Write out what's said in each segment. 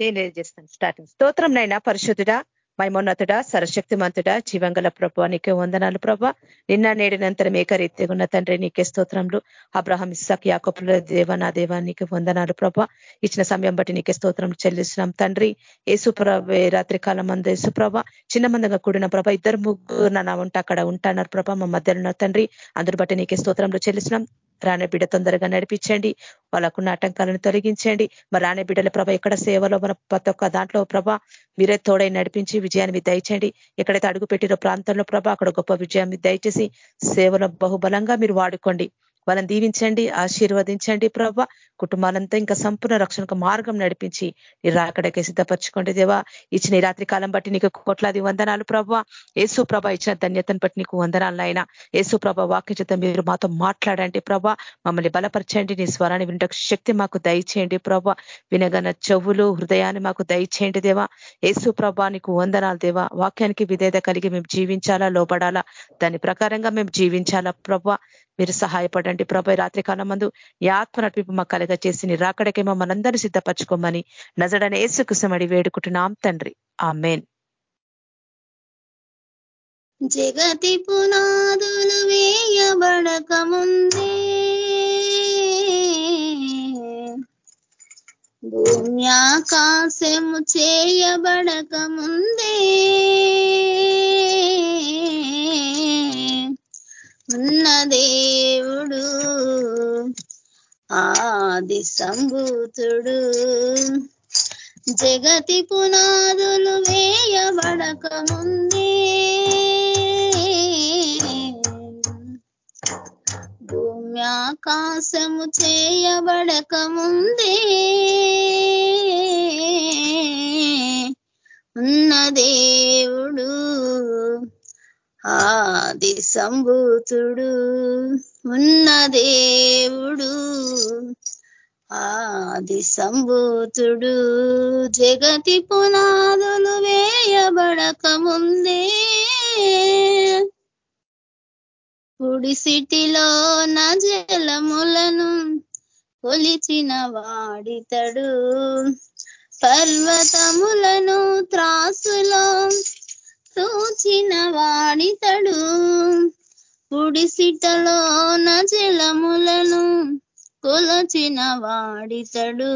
తెలియజేస్తాను. స్టార్టింగ్ స్తోత్రం నైనా పరిశుద్ధుడా మైమోన్నతుడ సరశక్తిమంతుడ జీవంగల ప్రభ నీకే వందనాలు ప్రభ నిన్న నేడినంతరం ఏకరీత్యగా ఉన్న తండ్రి నీకే స్తోత్రంలు అబ్రహం ఇస్సాక్ యాకపుల దేవ నా దేవా నీకే వందనాలు ప్రభ ఇచ్చిన సమయం బట్టి నీకే స్తోత్రం చెల్లిస్తున్నాం తండ్రి. ఏసుప్రభ రాత్రి కాలం మందు యేసుప్రభ చిన్న మందంగా కూడిన ప్రభ ఇద్దరు ముగ్గురు నా ఉంట అక్కడ ఉంటాన్నారు ప్రభ మా మధ్యలో తండ్రి. అందరు బట్టి నీకే స్తోత్రంలో చెల్లిస్తున్నాం. బిడ్డ తొందరగా నడిపించండి. వాళ్ళకున్న ఆటంకాలను తొలగించండి. మరి రాణి బిడ్డల ప్రభ ఎక్కడ సేవలో మన ప్రతి ఒక్క దాంట్లో ప్రభ మీరే తోడై నడిపించి విజయాన్ని దయచేయండి ఎక్కడైతే అడుగు పెట్టిరో ప్రాంతంలో ప్రభ అక్కడ గొప్ప విజయాన్ని దయచేసి సేవలో బహుబలంగా మీరు వాడుకోండి. వాళ్ళని దీవించండి ఆశీర్వదించండి ప్రభ. కుటుంబాలంతా ఇంకా సంపూర్ణ రక్షణకు మార్గం నడిపించి మీరు రాకడకే సిద్ధపరచుకోండి దేవా. ఇచ్చిన రాత్రి కాలం బట్టి నీకు కోట్లాది వందనాలు ప్రభ. ఏసు ప్రభ ఇచ్చిన ధన్యతను బట్టి నీకు వందనాలు అయినా ఏసు ప్రభ వాక్య చేత మీరు మాతో మాట్లాడండి ప్రభ. మమ్మల్ని బలపరచండి నీ స్వరాన్ని వినటకు శక్తి మాకు దయచేయండి ప్రభ. వినగన చెవులు హృదయాన్ని మాకు దయచేయండి దేవా. ఏసు ప్రభ నీకు వందనాలు దేవా. వాక్యానికి విధేత కలిగి మేము జీవించాలా లోపడాలా దాని ప్రకారంగా మేము జీవించాలా ప్రభ? మీరు సహాయపడండి. ప్రభా రాత్రి కాలం మందు ఆత్మ నడిపి మా కలగ చేసి నీ రాకడకేమో మనందరూ సిద్ధపరచుకోమని నజడని ఏసుకుసమడి వేడుకుంటున్నాం తండ్రి. ఆ మేన్ జగతి పునాదులు వేయబడక ముందే భూమ్యాకాశము చేయబడక ముందే ఉన్న దేవుడు ఆది సంభూతుడు. జగతి పునాదులు వేయబడక ముందే భూమ్యాకాశము చేయబడక ముందే ఉన్న దేవుడు. ఆది సంభూతుడు ఉన్న దేవుడు. ఆది సంభూతుడు జగతి పునాదులు వేయబడక ముందే సిటిలో నా జలములను కొలిచిన వాడితడు. పర్వతములను త్రాసులో తూచిన వాణితడు. పుడిసిటలోన జలములను కొలచిన వాడితడు.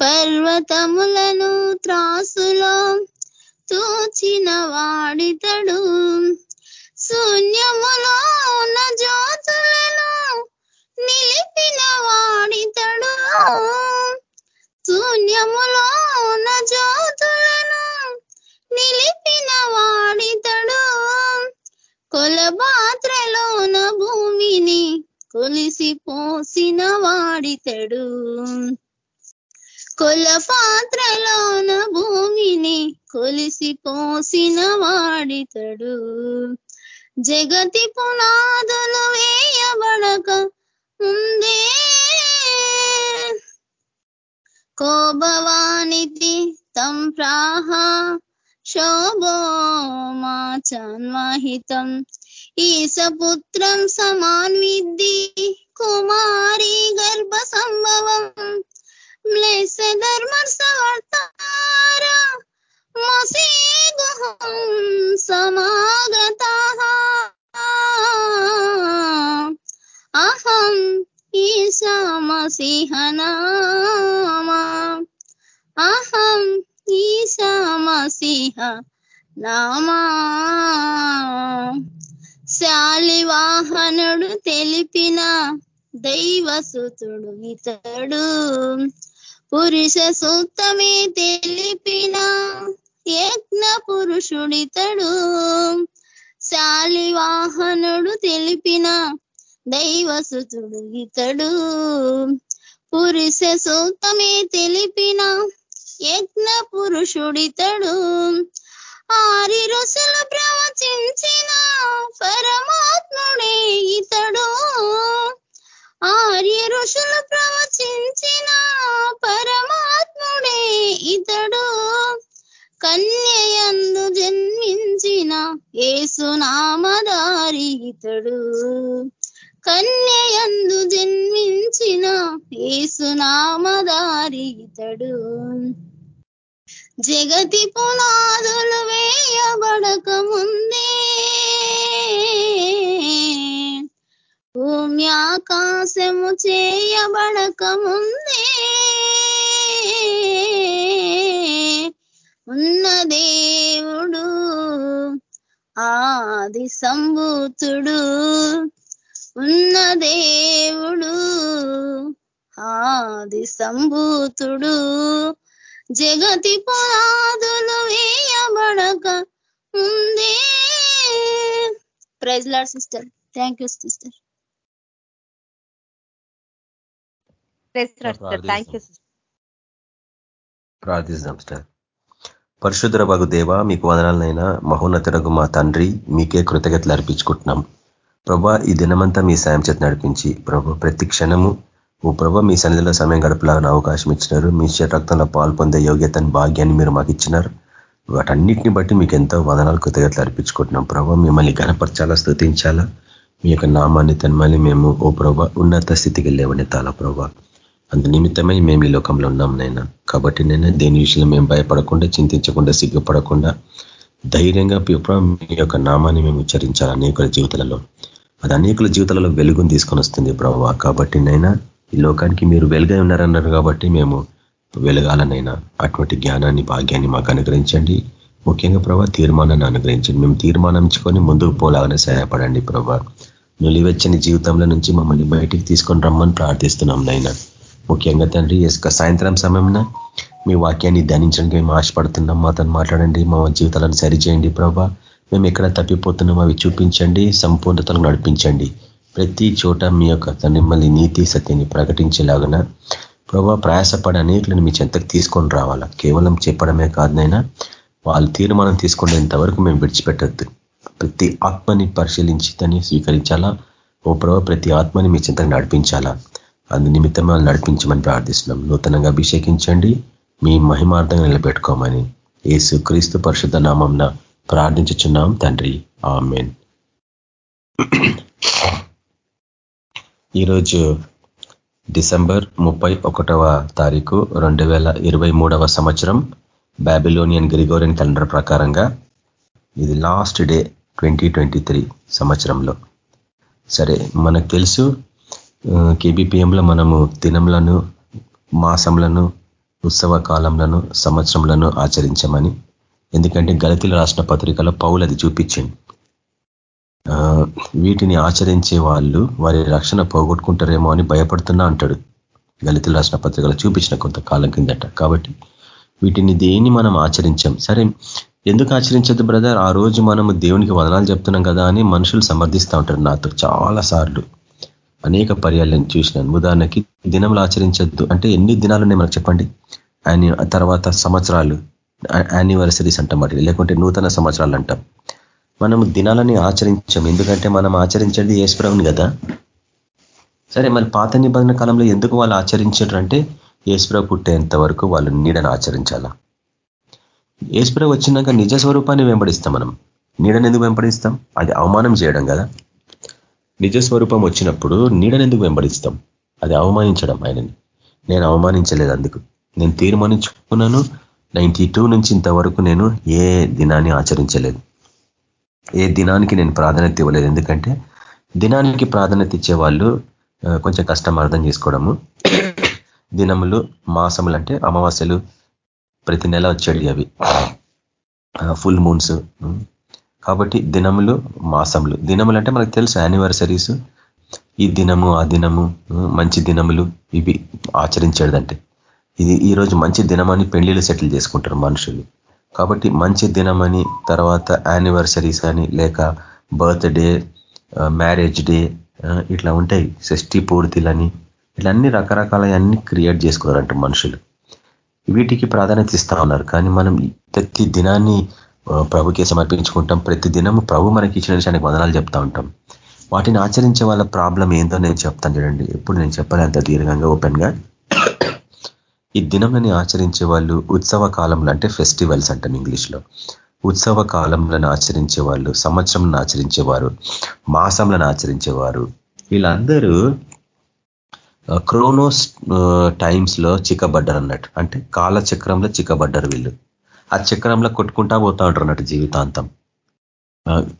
పర్వతములను త్రాసులో తూచిన వాడితడు. శూన్యములో ఉన్న జ్యోతులను నిలిపిన వాడితడు. శూన్యములో ఉన్న జ్యోతులను నిలిపిన వాడితడు కొలబాత్రలోన భూమిని కొలిసి పోసిన వాడితడు కొలపాత్రలోన భూమిని కొలిసి పోసిన వాడితడు జగతి పునాదులు వేయబడక ముందే కోభవానితి తం ప్రాహ శోభోమాచన్మహితం ఈసపుత్రం సమాన్విద్ది కుమారి గర్భ సంభవం మ్లేస ధర్మర్సవర్తార మసీగుహం సమాగత అహం ఈశా మసిహనామా అహం ఈశా నామా. శాలివాహనుడు తెలిపిన దైవసుతుడు ఇతడు. పురుష సూక్తమే తెలిపిన యజ్ఞ పురుషుడితడు. శాలివాహనుడు తెలిపిన దైవసుతుడు ఇతడు. పురుష సూక్తమే తెలిపిన యజ్ఞ పురుషుడితడు. ఆరి రుసులు ప్రవచించిన పరమాత్ముడే ఇతడు. ఆర్య ఋషులు ప్రవచించిన పరమాత్ముడే ఇతడు. కన్యయందు జన్మించిన ఏసునామదారి ఇతడు. కన్యయందు జన్మించిన ఏసునామదారి జగతి పునాదులు వేయబడక ముందే. భూమి చేయబడక ముందే. ఉన్న దేవుడు ఆది సంభూతుడు. ఉన్న దేవుడు ఆది సంభూతుడు. జగతి పునాదులు వేయబడక ముందే. Praise Lord sister thank you sister ప్రార్థిస్తాం సార్ పరిశుద్ర బగు దేవ మీకు వదనాలనైనా మహోన్నతుడగు మా తండ్రి మీకే కృతజ్ఞతలు అర్పించుకుంటున్నాం. ప్రభా ఈ దినమంతా మీ సాయం చేతి నడిపించి ప్రభు ప్రతి క్షణము ఓ ప్రభా మీ సన్నిధిలో సమయం గడపలాగిన అవకాశం ఇచ్చినారు. మీ రక్తంలో పాల్పొందే యోగ్యతను భాగ్యాన్ని మీరు మాకు ఇచ్చినారు. వాటన్నిటిని బట్టి మీకు ఎంతో వదనాలు కృతజ్ఞతలు అర్పించుకుంటున్నాం ప్రభావ మిమ్మల్ని గణపరచాలా స్థుతించాలా? మీ యొక్క నామాన్ని తన్మని మేము ఓ ప్రభా ఉన్నత స్థితికి లేవనెత్తాలా ప్రభా? అందు నిమిత్తమై మేము ఈ లోకంలో ఉన్నాం నైనా కాబట్టి నేను దేని విషయంలో మేము భయపడకుండా చింతించకుండా సిగ్గుపడకుండా ధైర్యంగా మీ యొక్క నామాన్ని మేము ఉచ్చరించాలి అనేకుల జీవితాలలో? అది అనేకుల జీవితాలలో వెలుగుని తీసుకొని వస్తుంది ప్రభావ కాబట్టి నైనా ఈ లోకానికి మీరు వెలుగై ఉన్నారన్నారు కాబట్టి మేము వెలగాలనైనా అటువంటి జ్ఞానాన్ని భాగ్యాన్ని మాకు అనుగ్రహించండి. ముఖ్యంగా ప్రభా తీర్మానాన్ని అనుగ్రహించండి. మేము తీర్మానించుకొని ముందుకు పోలాగానే సహాయపడండి ప్రభా. నులివెచ్చని జీవితంలో నుంచి మమ్మల్ని బయటికి తీసుకొని రమ్మని ప్రార్థిస్తున్నాం నైనా ముఖ్యంగా తండ్రి ఇసుక సాయంత్రం సమయంన మీ వాక్యాన్ని ధ్యానించడానికి మేము ఆశపడుతున్నాం. మాతో మాట్లాడండి మా జీవితాలను సరిచేయండి ప్రభా. మేము ఎక్కడ తప్పిపోతున్నాం అవి చూపించండి సంపూర్ణతను నడిపించండి. ప్రతి చోట మీ యొక్క మిమ్మల్ని నీతి సత్యాన్ని ప్రకటించేలాగన ప్రభా ప్రయాసపడి అనేకులను మీ చెంతకు తీసుకొని రావాలా? కేవలం చెప్పడమే కాదునైనా వాళ్ళు తీర్మానం తీసుకునేంత వరకు మేము విడిచిపెట్టద్దు. ప్రతి ఆత్మని పరిశీలించి దాన్ని స్వీకరించాలా? ఓ ప్రభావ ప్రతి ఆత్మని మీ చెంతకు నడిపించాలా? అందు నిమిత్తం వాళ్ళు నడిపించమని ప్రార్థిస్తున్నాం. నూతనంగా అభిషేకించండి. మీ మహిమార్థంగా నిలబెట్టుకోమని ఏసు క్రీస్తు పరిశుద్ధ నామంన ప్రార్థించుచున్నాం తండ్రి. ఆమెన్. ఈరోజు డిసెంబర్ ముప్పై ఒకటవ తారీఖు రెండు వేల ఇరవై మూడవ సంవత్సరం బ్యాబిలోనియన్ గ్రిగోరియన్ క్యాలెండర్ ప్రకారంగా ఇది లాస్ట్ డే ట్వంటీ సంవత్సరంలో. సరే మనకు తెలుసు కేబిపిఎంలో మనము దినంలను మాసంలను ఉత్సవ కాలంలను సంవత్సరంలను ఆచరించమని. ఎందుకంటే గలతీలు రాసిన పత్రికలో పౌలు అది చూపించింది వీటిని ఆచరించే వాళ్ళు వారి రక్షణ పోగొట్టుకుంటారేమో అని భయపడుతున్నా అంటాడు. దళితులు రాసిన పత్రికలు చూపించిన కొంతకాలం కిందట. కాబట్టి వీటిని దేన్ని మనం ఆచరించాం? సరే ఎందుకు ఆచరించద్దు బ్రదర్? ఆ రోజు మనము దేవునికి వదనాలు చెప్తున్నాం కదా అని మనుషులు సమర్థిస్తూ ఉంటారు నాతో చాలా సార్లు. అనేక పర్యాలను చూసినాను. ఉదాహరణకి దినములు ఆచరించద్దు అంటే ఎన్ని దినాలు ఉన్నాయి మనకు చెప్పండి? తర్వాత సంవత్సరాలు యానివర్సరీస్ అంటాం లేకుంటే నూతన సంవత్సరాలు అంటాం. మనము దినాలని ఆచరించాం ఎందుకంటే మనం ఆచరించేది ఏసుప్రభుని కదా. సరే మరి పాత నిబంధన కాలంలో ఎందుకు వాళ్ళు ఆచరించారు అంటే ఏసుప్రభు పుట్టేంత వరకు వాళ్ళు నీడను ఆచరించాలా. ఏసుప్రభు వచ్చినాక నిజ స్వరూపాన్ని వెంబడిస్తాం మనం. నీడని ఎందుకు వెంబడిస్తాం? అది అవమానం చేయడం కదా. నిజ స్వరూపం వచ్చినప్పుడు నీడని ఎందుకు వెంబడిస్తాం? అది అవమానించడం ఆయనని. నేను అవమానించలేదు అందుకు. నేను తీర్మానించుకున్నాను. నైన్టీ నుంచి ఇంతవరకు నేను ఏ దినాన్ని ఆచరించలేదు. ఏ దినానికి నేను ప్రాధాన్యత ఇవ్వలేదు. ఎందుకంటే దినానికి ప్రాధాన్యత ఇచ్చే వాళ్ళు కొంచెం కష్టం అర్థం చేసుకోవడము. దినములు మాసములు అంటే అమావాస్యలు ప్రతి నెల వచ్చేవి అవి. ఫుల్ మూన్స్ కాబట్టి దినములు మాసములు. దినములు అంటే మనకు తెలుసు యానివర్సరీస్ ఈ దినము ఆ దినము మంచి దినములు ఇవి ఆచరించేదంటే ఇది ఈరోజు మంచి దినమని పెళ్ళిళ్ళు సెటిల్ చేసుకుంటారు మనుషులు. కాబట్టి మంచి దినమని తర్వాత యానివర్సరీస్ అని లేక బర్త్డే మ్యారేజ్ డే ఇట్లా ఉంటాయి. షష్టి పూర్తిలని ఇట్లా అన్ని రకరకాలన్నీ క్రియేట్ చేసుకున్నారంట మనుషులు. వీటికి ప్రాధాన్యత ఇస్తా ఉన్నారు. కానీ మనం ప్రతి దినాన్ని ప్రభుకే సమర్పించుకుంటాం. ప్రతి దినము ప్రభు మనకి ఇచ్చిన విషయానికి వదనాలు చెప్తా ఉంటాం. వాటిని ఆచరించే వాళ్ళ ప్రాబ్లం ఏందో నేను చెప్తాను చూడండి. ఎప్పుడు నేను చెప్పాలి అంత దీర్ఘంగా ఓపెన్గా ఈ దినంలని ఆచరించే వాళ్ళు ఉత్సవ కాలంలో అంటే ఫెస్టివల్స్ అంటాం ఇంగ్లీష్లో ఉత్సవ కాలంలను ఆచరించే వాళ్ళు సంవత్సరంలను ఆచరించేవారు మాసంలను ఆచరించేవారు వీళ్ళందరూ క్రోనోస్ టైమ్స్లో చిక్కబడ్డారు అన్నట్టు అంటే కాలచక్రంలో చిక్కబడ్డారు వీళ్ళు. ఆ చక్రంలో కొట్టుకుంటా పోతా ఉంటారు అన్నట్టు జీవితాంతం.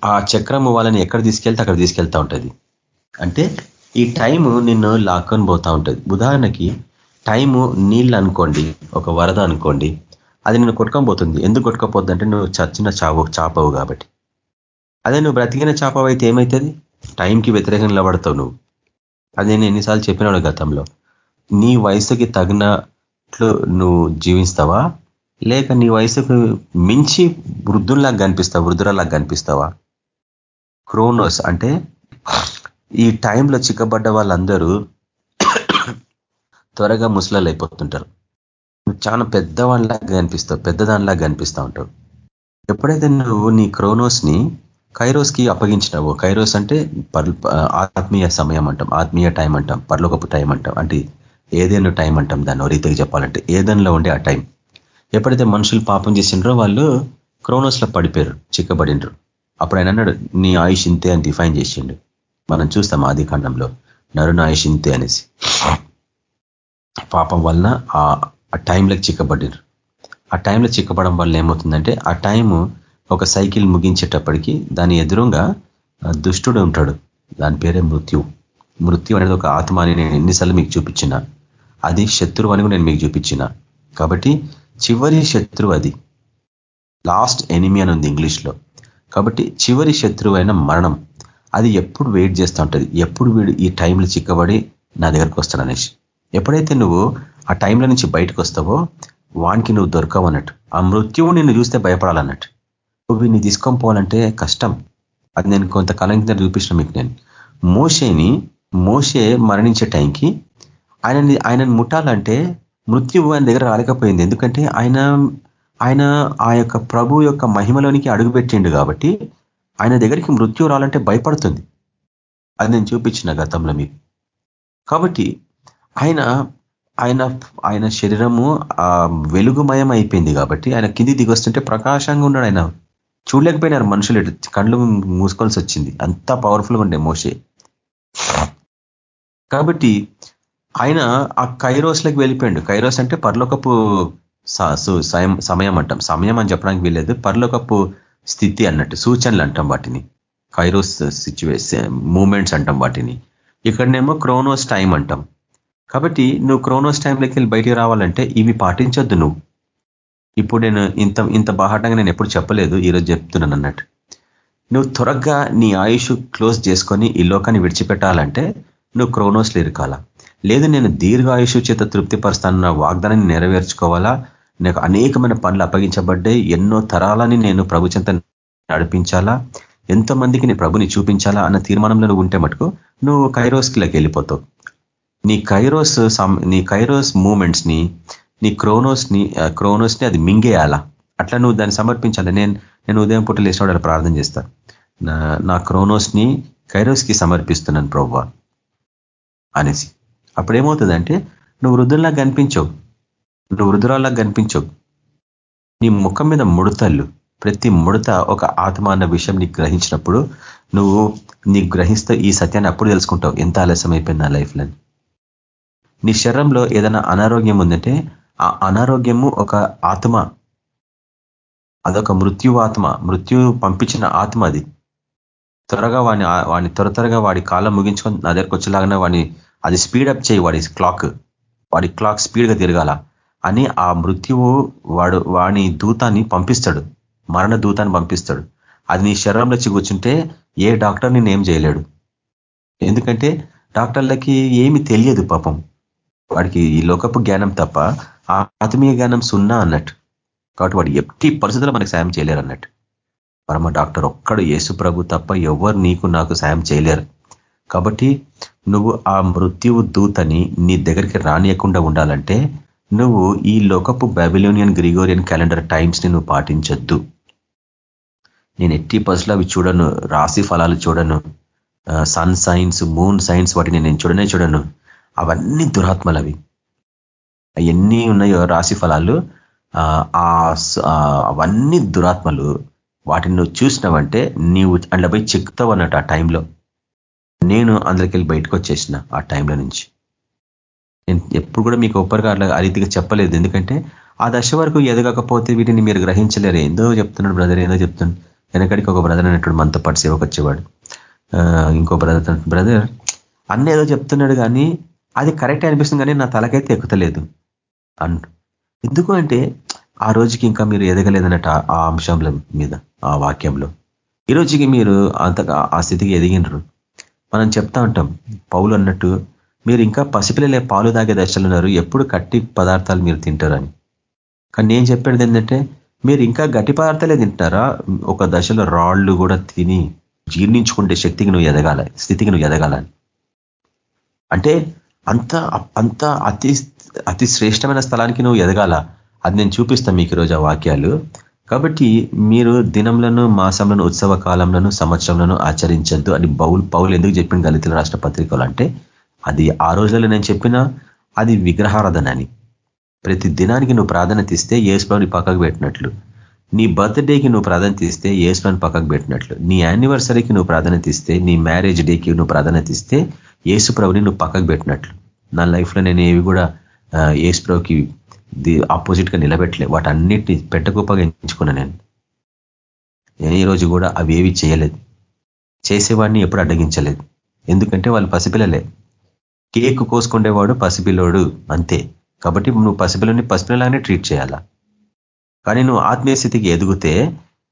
ఆ చక్రం వాళ్ళని ఎక్కడ తీసుకెళ్తే అక్కడ తీసుకెళ్తా ఉంటుంది. అంటే ఈ టైము నిన్ను లాక్కొని పోతా ఉంటుంది. ఉదాహరణకి టైము నీళ్ళు అనుకోండి ఒక వరద అనుకోండి అది నేను కొట్టుకోబోతుంది ఎందుకు కొట్టుకోపోద్ది అంటే నువ్వు చచ్చిన చావు చాపవు కాబట్టి. అదే నువ్వు బ్రతికిన చాపవు అయితే ఏమవుతుంది టైంకి వ్యతిరేకంగా నిలబడతావు నువ్వు. అదే నేను ఎన్నిసార్లు చెప్పినాడు గతంలో. నీ వయసుకి తగినట్లు నువ్వు జీవిస్తావా? లేక నీ వయసుకు మించి వృద్ధుల్లాగా కనిపిస్తావు? వృద్ధులలాగా కనిపిస్తావా? క్రోనోస్ అంటే ఈ టైంలో చిక్కబడ్డ వాళ్ళందరూ త్వరగా ముసలాలు అయిపోతుంటారు. చాలా పెద్దవాళ్ళలాగా కనిపిస్తావు పెద్దదానిలాగా కనిపిస్తూ ఉంటావు ఎప్పుడైతే నువ్వు నీ క్రోనోస్ని కైరోస్కి అప్పగించినావు కైరోస్ అంటే ఆత్మీయ సమయం అంటాం ఆత్మీయ టైం అంటాం పర్లోకపు టైం అంటాం అంటే ఏదైనా టైం అంటాం దాన్ని రీతికి చెప్పాలంటే ఏదైనా ఉండే ఆ టైం. ఎప్పుడైతే మనుషులు పాపం చేసిండ్రో వాళ్ళు క్రోనోస్లో పడిపోయారు చిక్కబడిండ్రు. అప్పుడు ఆయన అన్నాడు నీ ఆయుష్ ఇంతే అని డిఫైన్ చేసిండు. మనం చూస్తాం ఆది కాండంలో నరుణ ఆయుష్ ఇంతే అనేసి. పాపం వలన ఆ టైంలకు చిక్కబడ్డారు. ఆ టైంలో చిక్కబడడం వల్ల ఏమవుతుందంటే ఆ టైము ఒక సైకిల్ ముగించేటప్పటికి దాని ఎదురుగా దుష్టుడు ఉంటాడు. దాని పేరే మృత్యు. మృత్యు అనేది ఒక ఆత్మ అని నేను ఎన్నిసార్లు మీకు చూపించిన అది శత్రువు అని నేను మీకు చూపించిన. కాబట్టి చివరి శత్రువు అది. లాస్ట్ ఎనిమి అని ఉంది ఇంగ్లీష్లో. కాబట్టి చివరి శత్రువు అయిన మరణం. అది ఎప్పుడు వెయిట్ చేస్తూ ఉంటుంది. ఎప్పుడు వీడు ఈ టైంలో చిక్కబడి నా దగ్గరకు వస్తాడు అనేసి ఎప్పుడైతే నువ్వు ఆ టైంలో నుంచి బయటకు వస్తావో వానికి నువ్వు దొరకవు అన్నట్టు. ఆ మృత్యువు నిన్ను చూస్తే భయపడాలన్నట్టు. నువ్వు వీడిని తీసుకొని పోవాలంటే కష్టం. అది నేను కొంతకాలం కింద చూపించిన మీకు నేను. మోషేని మోషే మరణించే టైంకి ఆయనని ఆయనను ముట్టాలంటే మృత్యువు ఆయన దగ్గర రాలేకపోయింది. ఎందుకంటే ఆయన ఆయన ఆ యొక్క ప్రభు యొక్క మహిమలోనికి అడుగుపెట్టిండు కాబట్టి ఆయన దగ్గరికి మృత్యు రావాలంటే భయపడుతుంది. అది నేను చూపించిన గతంలో మీకు. కాబట్టి ఆయన ఆయన ఆయన శరీరము వెలుగుమయం అయిపోయింది కాబట్టి ఆయన కింది దిగొస్తుంటే ప్రకాశంగా ఉన్నాడు ఆయన. చూడలేకపోయినారు మనుషులు కళ్ళు మూసుకోవాల్సి వచ్చింది. అంత పవర్ఫుల్గా ఉండే మోసే కాబట్టి ఆయన ఆ కైరోస్లోకి వెళ్ళిపోయాడు. కైరోస్ అంటే పర్లోకపు సమయం అంటాం. సమయం అని చెప్పడానికి వీలేదు పర్లోకపు స్థితి అన్నట్టు సూచనలు అంటాం వాటిని. కైరోస్ సిచ్యువేషన్ మూమెంట్స్ అంటాం వాటిని. ఇక్కడనేమో క్రోనోస్ టైం అంటాం. కాబట్టి నువ్వు క్రోనోస్ టైంలోకి వెళ్ళి బయటికి రావాలంటే ఇవి పాటించొద్దు నువ్వు. ఇప్పుడు నేను ఇంత ఇంత బాహాటంగా నేను ఎప్పుడు చెప్పలేదు ఈరోజు చెప్తున్నాను అన్నట్టు. నువ్వు త్వరగా నీ ఆయుష్ క్లోజ్ చేసుకొని ఈ లోకాన్ని విడిచిపెట్టాలంటే నువ్వు క్రోనోస్లు ఇరకాల. లేదు నేను దీర్ఘాయుషు చేత తృప్తిపరుస్తానన్న వాగ్దానాన్ని నెరవేర్చుకోవాలా? నాకు అనేకమైన పనులు అప్పగించబడ్డాయి. ఎన్నో తరాలని నేను ప్రభు నడిపించాలా? ఎంతో మందికి నీ ప్రభుని చూపించాలా అన్న తీర్మానంలో నువ్వు ఉంటే మటుకు నువ్వు కైరోస్కిలోకి వెళ్ళిపోతావు. నీ కైరోస్ నీ కైరోస్ మూమెంట్స్ని నీ క్రోనోస్ని క్రోనోస్ని అది మింగేయాలా? అట్లా నువ్వు దాన్ని సమర్పించాలి? నేను నేను ఉదయం పూట లేచినవాడు ప్రార్థన చేస్తా. నా క్రోనోస్ని కైరోస్కి సమర్పిస్తున్నాను ప్రవ్వా అనేసి. అప్పుడు ఏమవుతుందంటే నువ్వు వృద్ధుల్లా కనిపించవు. నువ్వు వృద్ధురాల్లా కనిపించవు. నీ ముఖం మీద ముడతలు ప్రతి ముడత ఒక ఆత్మ అన్న విషయం నీకు గ్రహించినప్పుడు నువ్వు నీకు గ్రహిస్తే ఈ సత్యాన్ని అప్పుడు తెలుసుకుంటావు. ఎంత ఆలస్యం అయిపోయింది నా లైఫ్లో నీ శరీరంలో ఏదైనా అనారోగ్యం ఉందంటే ఆ అనారోగ్యము ఒక ఆత్మ అదొక మృత్యు ఆత్మ మృత్యు పంపించిన ఆత్మ అది. త్వరగా వాడిని వాడిని త్వర త్వరగా వాడి కాలం ముగించుకొని నా దగ్గరకు వచ్చేలాగానే వాడిని అది స్పీడప్ చేయి వాడి క్లాక్ వాడి క్లాక్ స్పీడ్గా తిరగాల. అని ఆ మృత్యువు వాడు వాని దూతాన్ని పంపిస్తాడు. మరణ దూతాన్ని పంపిస్తాడు. అది నీ శరీరంలో కూర్చుంటే ఏ డాక్టర్ నేను ఏం చేయలేడు. ఎందుకంటే డాక్టర్లకి ఏమి తెలియదు పాపం. వాడికి ఈ లోకపు జ్ఞానం తప్ప ఆత్మీయ జ్ఞానం సున్నా అన్నట్టు. కాబట్టి వాడు ఎట్టి పరిస్థితుల్లో మనకు సాయం చేయలేరు అన్నట్టు. పరమ డాక్టర్ ఒక్కడు యేసు ప్రభు తప్ప ఎవరు నీకు నాకు సాయం చేయలేరు. కాబట్టి నువ్వు ఆ మృత్యువు దూతని నీ దగ్గరికి రానియకుండా ఉండాలంటే నువ్వు ఈ లోకపు బాబిలోనియన్ గ్రిగోరియన్ క్యాలెండర్ టైమ్స్ని నువ్వు పాటించొద్దు. నేను ఎట్టి పరిస్థితులు అవి చూడను. రాశి ఫలాలు చూడను. సన్ సైన్స్ మూన్ సైన్స్ వాటిని నేను చూడనే చూడను. అవన్నీ దురాత్మలు అవి ఎన్ని ఉన్నాయో రాశి ఫలాలు అవన్నీ దురాత్మలు. వాటిని నువ్వు చూసినావంటే నీవు అందులో పోయి చెక్తావు అన్నట్టు ఆ టైంలో. నేను అందులోకి వెళ్ళి బయటకు వచ్చేసిన ఆ టైంలో నుంచి. నేను ఎప్పుడు కూడా మీకు ఒప్పరిగా అట్లా ఆ రీతిగా చెప్పలేదు. ఎందుకంటే ఆ దశ వరకు ఎదగకపోతే వీటిని మీరు గ్రహించలేరు. ఏందో చెప్తున్నాడు బ్రదర్ ఏందో చెప్తున్నాడు. వెనకడికి ఒక బ్రదర్ అనేటువంటి మనతో పాటు సేవకు వచ్చేవాడు. ఇంకో బ్రదర్ బ్రదర్ అన్న ఏదో చెప్తున్నాడు కానీ అది కరెక్ట్ అనిపిస్తుంది కానీ నా తలకైతే ఎక్కుతలేదు అంటు. ఎందుకు అంటే ఆ రోజుకి ఇంకా మీరు ఎదగలేదన్నట్టు ఆ అంశంల మీద ఆ వాక్యంలో. ఈ రోజుకి మీరు అంతగా ఆ స్థితికి ఎదిగినరు. మనం చెప్తా ఉంటాం పౌలు అన్నట్టు మీరు ఇంకా పసిపిల్లలే పాలు తాగే దశలు ఉన్నారు ఎప్పుడు కట్టి పదార్థాలు మీరు తింటారని. కానీ నేను చెప్పేది ఏంటంటే మీరు ఇంకా గట్టి పదార్థాలే తింటారా ఒక దశలో రాళ్ళు కూడా తిని జీర్ణించుకుంటే శక్తికి నువ్వు ఎదగాల స్థితికి నువ్వు ఎదగాలని. అంటే అంత అంత అతి అతి శ్రేష్టమైన స్థలానికి నువ్వు ఎదగాల. అది నేను చూపిస్తాను మీకు ఈరోజు ఆ వాక్యాలు. కాబట్టి మీరు దినంలను మాసంలను ఉత్సవ కాలంలో సంవత్సరంలో ఆచరించద్దు అని బౌల్ పౌలు ఎందుకు చెప్పిన దళితుల రాష్ట్ర పత్రికలు అంటే అది ఆ రోజుల్లో నేను చెప్పిన అది విగ్రహారాధన అని. ప్రతి దినానికి నువ్వు ప్రాధాన్యత ఇస్తే ఏసులోని పక్కకు పెట్టినట్లు. నీ బర్త్డేకి నువ్వు ప్రాధాన్యత ఇస్తే ఏసులోని పక్కకు పెట్టినట్లు. నీ యానివర్సరీకి నువ్వు ప్రాధాన్యత ఇస్తే నీ మ్యారేజ్ డేకి నువ్వు ప్రాధాన్యత ఇస్తే ఏసు ప్రభుని నువ్వు పక్కకు పెట్టినట్లు. నా లైఫ్లో నేను ఏవి కూడా ఏసు ప్రభుకి ఆపోజిట్గా నిలబెట్టలే. వాటన్నిటిని పెట్టగొప్పగా ఎంచుకున్నా నేను. నేను ఈ రోజు కూడా అవి ఏవి చేయలేదు. చేసేవాడిని ఎప్పుడు అడ్డగించలేదు. ఎందుకంటే వాళ్ళు పసిపిల్లలే. కేక్ కోసుకుండేవాడు పసిపిల్లోడు అంతే. కాబట్టి నువ్వు పసిపిల్లని పసిపిల్లలానే ట్రీట్ చేయాలా? కానీ నువ్వు ఆత్మీయ స్థితికి ఎదిగితే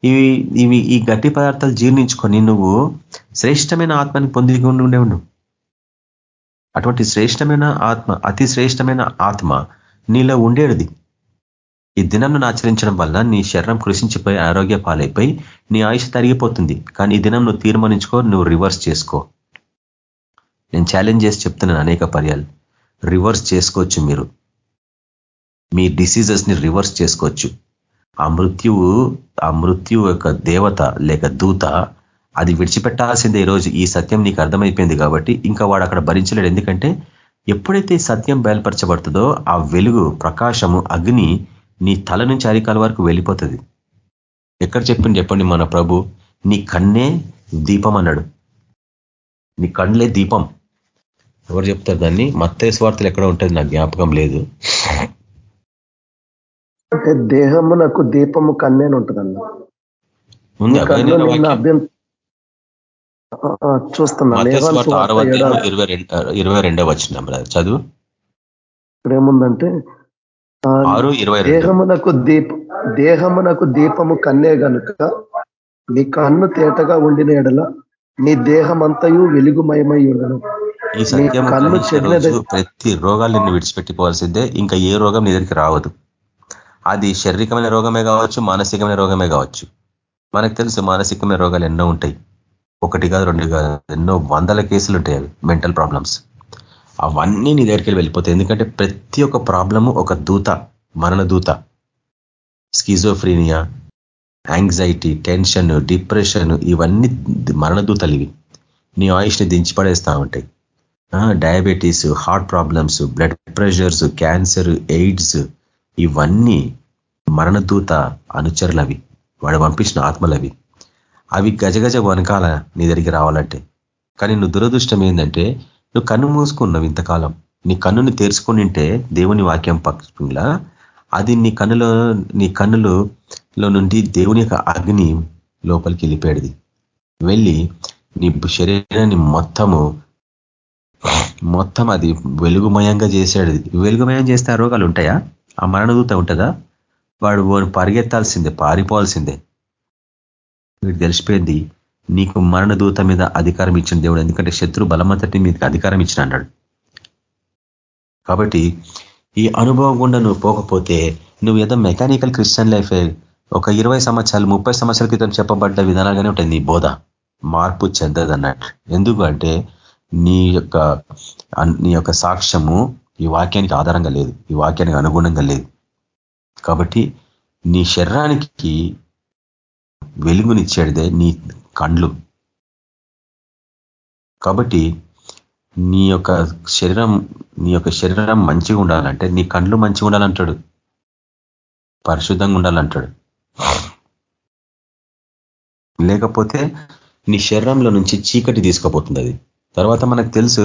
ఇవి ఇవి ఈ గట్టి పదార్థాలు జీర్ణించుకొని నువ్వు శ్రేష్టమైన ఆత్మని పొంది ఉండేవు నువ్వు. అటువంటి శ్రేష్టమైన ఆత్మ అతి శ్రేష్టమైన ఆత్మ నీలో ఉండేది. ఈ దినంను ఆచరించడం వల్ల నీ శరీరం కృషించిపోయి ఆరోగ్య పాలైపోయి నీ ఆయుష్ తరిగిపోతుంది. కానీ ఈ దినం నువ్వు తీర్మానించుకో నువ్వు రివర్స్ చేసుకో. నేను ఛాలెంజ్ చేసి చెప్తున్నాను అనేక పర్యాలు. రివర్స్ చేసుకోవచ్చు మీరు. మీ డిసీజెస్ని రివర్స్ చేసుకోవచ్చు. ఆ మృత్యువు ఆ మృత్యువు యొక్క దేవత లేక దూత అది విడిచిపెట్టాల్సిందే ఈరోజు ఈ సత్యం నీకు అర్థమైపోయింది కాబట్టి ఇంకా వాడు అక్కడ భరించలేడు. ఎందుకంటే ఎప్పుడైతే సత్యం బయలుపరచబడుతుందో ఆ వెలుగు ప్రకాశము అగ్ని నీ తల నుంచి అరికాల వరకు వెళ్ళిపోతుంది. ఎక్కడ చెప్పింది చెప్పండి మన ప్రభు? నీ కన్నే దీపం అన్నాడు. నీ కళ్ళే దీపం. ఎవరు చెప్తారు దాన్ని? మత్తే స్వార్థలు ఎక్కడ ఉంటుంది నాకు జ్ఞాపకం లేదు. అంటే దేహమునకు దీపము కన్నే ఉంటుంది అన్న చూస్తున్నా. ఇరవై రెండవ వచ్చిన చదువు. ఇక్కడ ఏముందంటే దేహమునకు దీప దేహమునకు దీపము కన్నే గనుక నీ కన్ను తేటగా ఉండిన ఎడల నీ దేహమంతయు వెలుగుమయమై ఉండను ఈ సత్యం ప్రతి రోగాలు నిన్ను విడిచిపెట్టిపోవాల్సిందే. ఇంకా ఏ రోగం నీ దగ్గరికి రావదు. అది శారీరకమైన రోగమే కావచ్చు మానసికమైన రోగమే కావచ్చు. మనకు తెలుసు మానసికమైన రోగాలు ఎన్నో ఉంటాయి. ఒకటి కాదు రెండు కాదు ఎన్నో వందల కేసులు ఉంటాయి అవి మెంటల్ ప్రాబ్లమ్స్. అవన్నీ నీ దగ్గరికి వెళ్ళిపోతాయి. ఎందుకంటే ప్రతి ఒక్క ప్రాబ్లము ఒక దూత మరణ దూత. స్కిజోఫ్రీనియా యాంగ్జైటీ టెన్షన్ డిప్రెషన్ ఇవన్నీ మరణదూతలు ఇవి. నీ ఆయుష్ని దించిపడేస్తూ ఉంటాయి. Diabetes heart problems blood pressures cancer AIDS ఇవన్నీ మరణదూత అనుచరులవి. వాడు పంపించిన ఆత్మలవి. అవి గజగజ వనకాల నీ దగ్గరికి రావాలంటే. కానీ నువ్వు దురదృష్టం ఏంటంటే నువ్వు కన్ను మూసుకున్నావు ఇంతకాలం. నీ కన్నుని తెరుచుకునింటే దేవుని వాక్యం పక్షంలా అది నీ కన్నులో నీ కన్నులలో నుండి దేవుని యొక్క అగ్ని లోపలికి వెళ్ళిపోయేది. వెళ్ళి నీ శరీరాన్ని మొత్తము మొత్తం అది వెలుగుమయంగా చేశాడు వెలుగుమయం చేస్తే ఆ రోగాలు ఉంటాయా? ఆ మరణదూత ఉంటుందా? వాడు పరిగెత్తాల్సిందే పారిపోవాల్సిందే. వీడు తెలిసిపోయింది నీకు మరణదూత మీద అధికారం ఇచ్చిన దేవుడు ఎందుకంటే శత్రు బలమంతటి మీకు అధికారం ఇచ్చిన అన్నాడు. కాబట్టి ఈ అనుభవం గుండా నువ్వు పోకపోతే నువ్వు ఏదో మెకానికల్ క్రిస్టియన్ లైఫ్ ఒక ఇరవై సంవత్సరాలు ముప్పై సంవత్సరాల క్రితం చెప్పబడ్డ విధానాలుగానే ఉంటుంది నీ బోధ. మార్పు చెందదు అన్నట్టు నీ యొక్క నీ యొక్క సాక్ష్యము ఈ వాక్యానికి ఆధారంగా లేదు. ఈ వాక్యానికి అనుగుణంగా లేదు. కాబట్టి నీ శరీరానికి వెలుగునిచ్చేదే నీ కండ్లు. కాబట్టి నీ యొక్క శరీరం నీ యొక్క శరీరం మంచిగా ఉండాలంటే నీ కండ్లు మంచిగా ఉండాలంటాడు. పరిశుద్ధంగా ఉండాలంటాడు. లేకపోతే నీ శరీరంలో నుంచి చీకటి తీసుకుపోతుంది అది. తర్వాత మనకు తెలుసు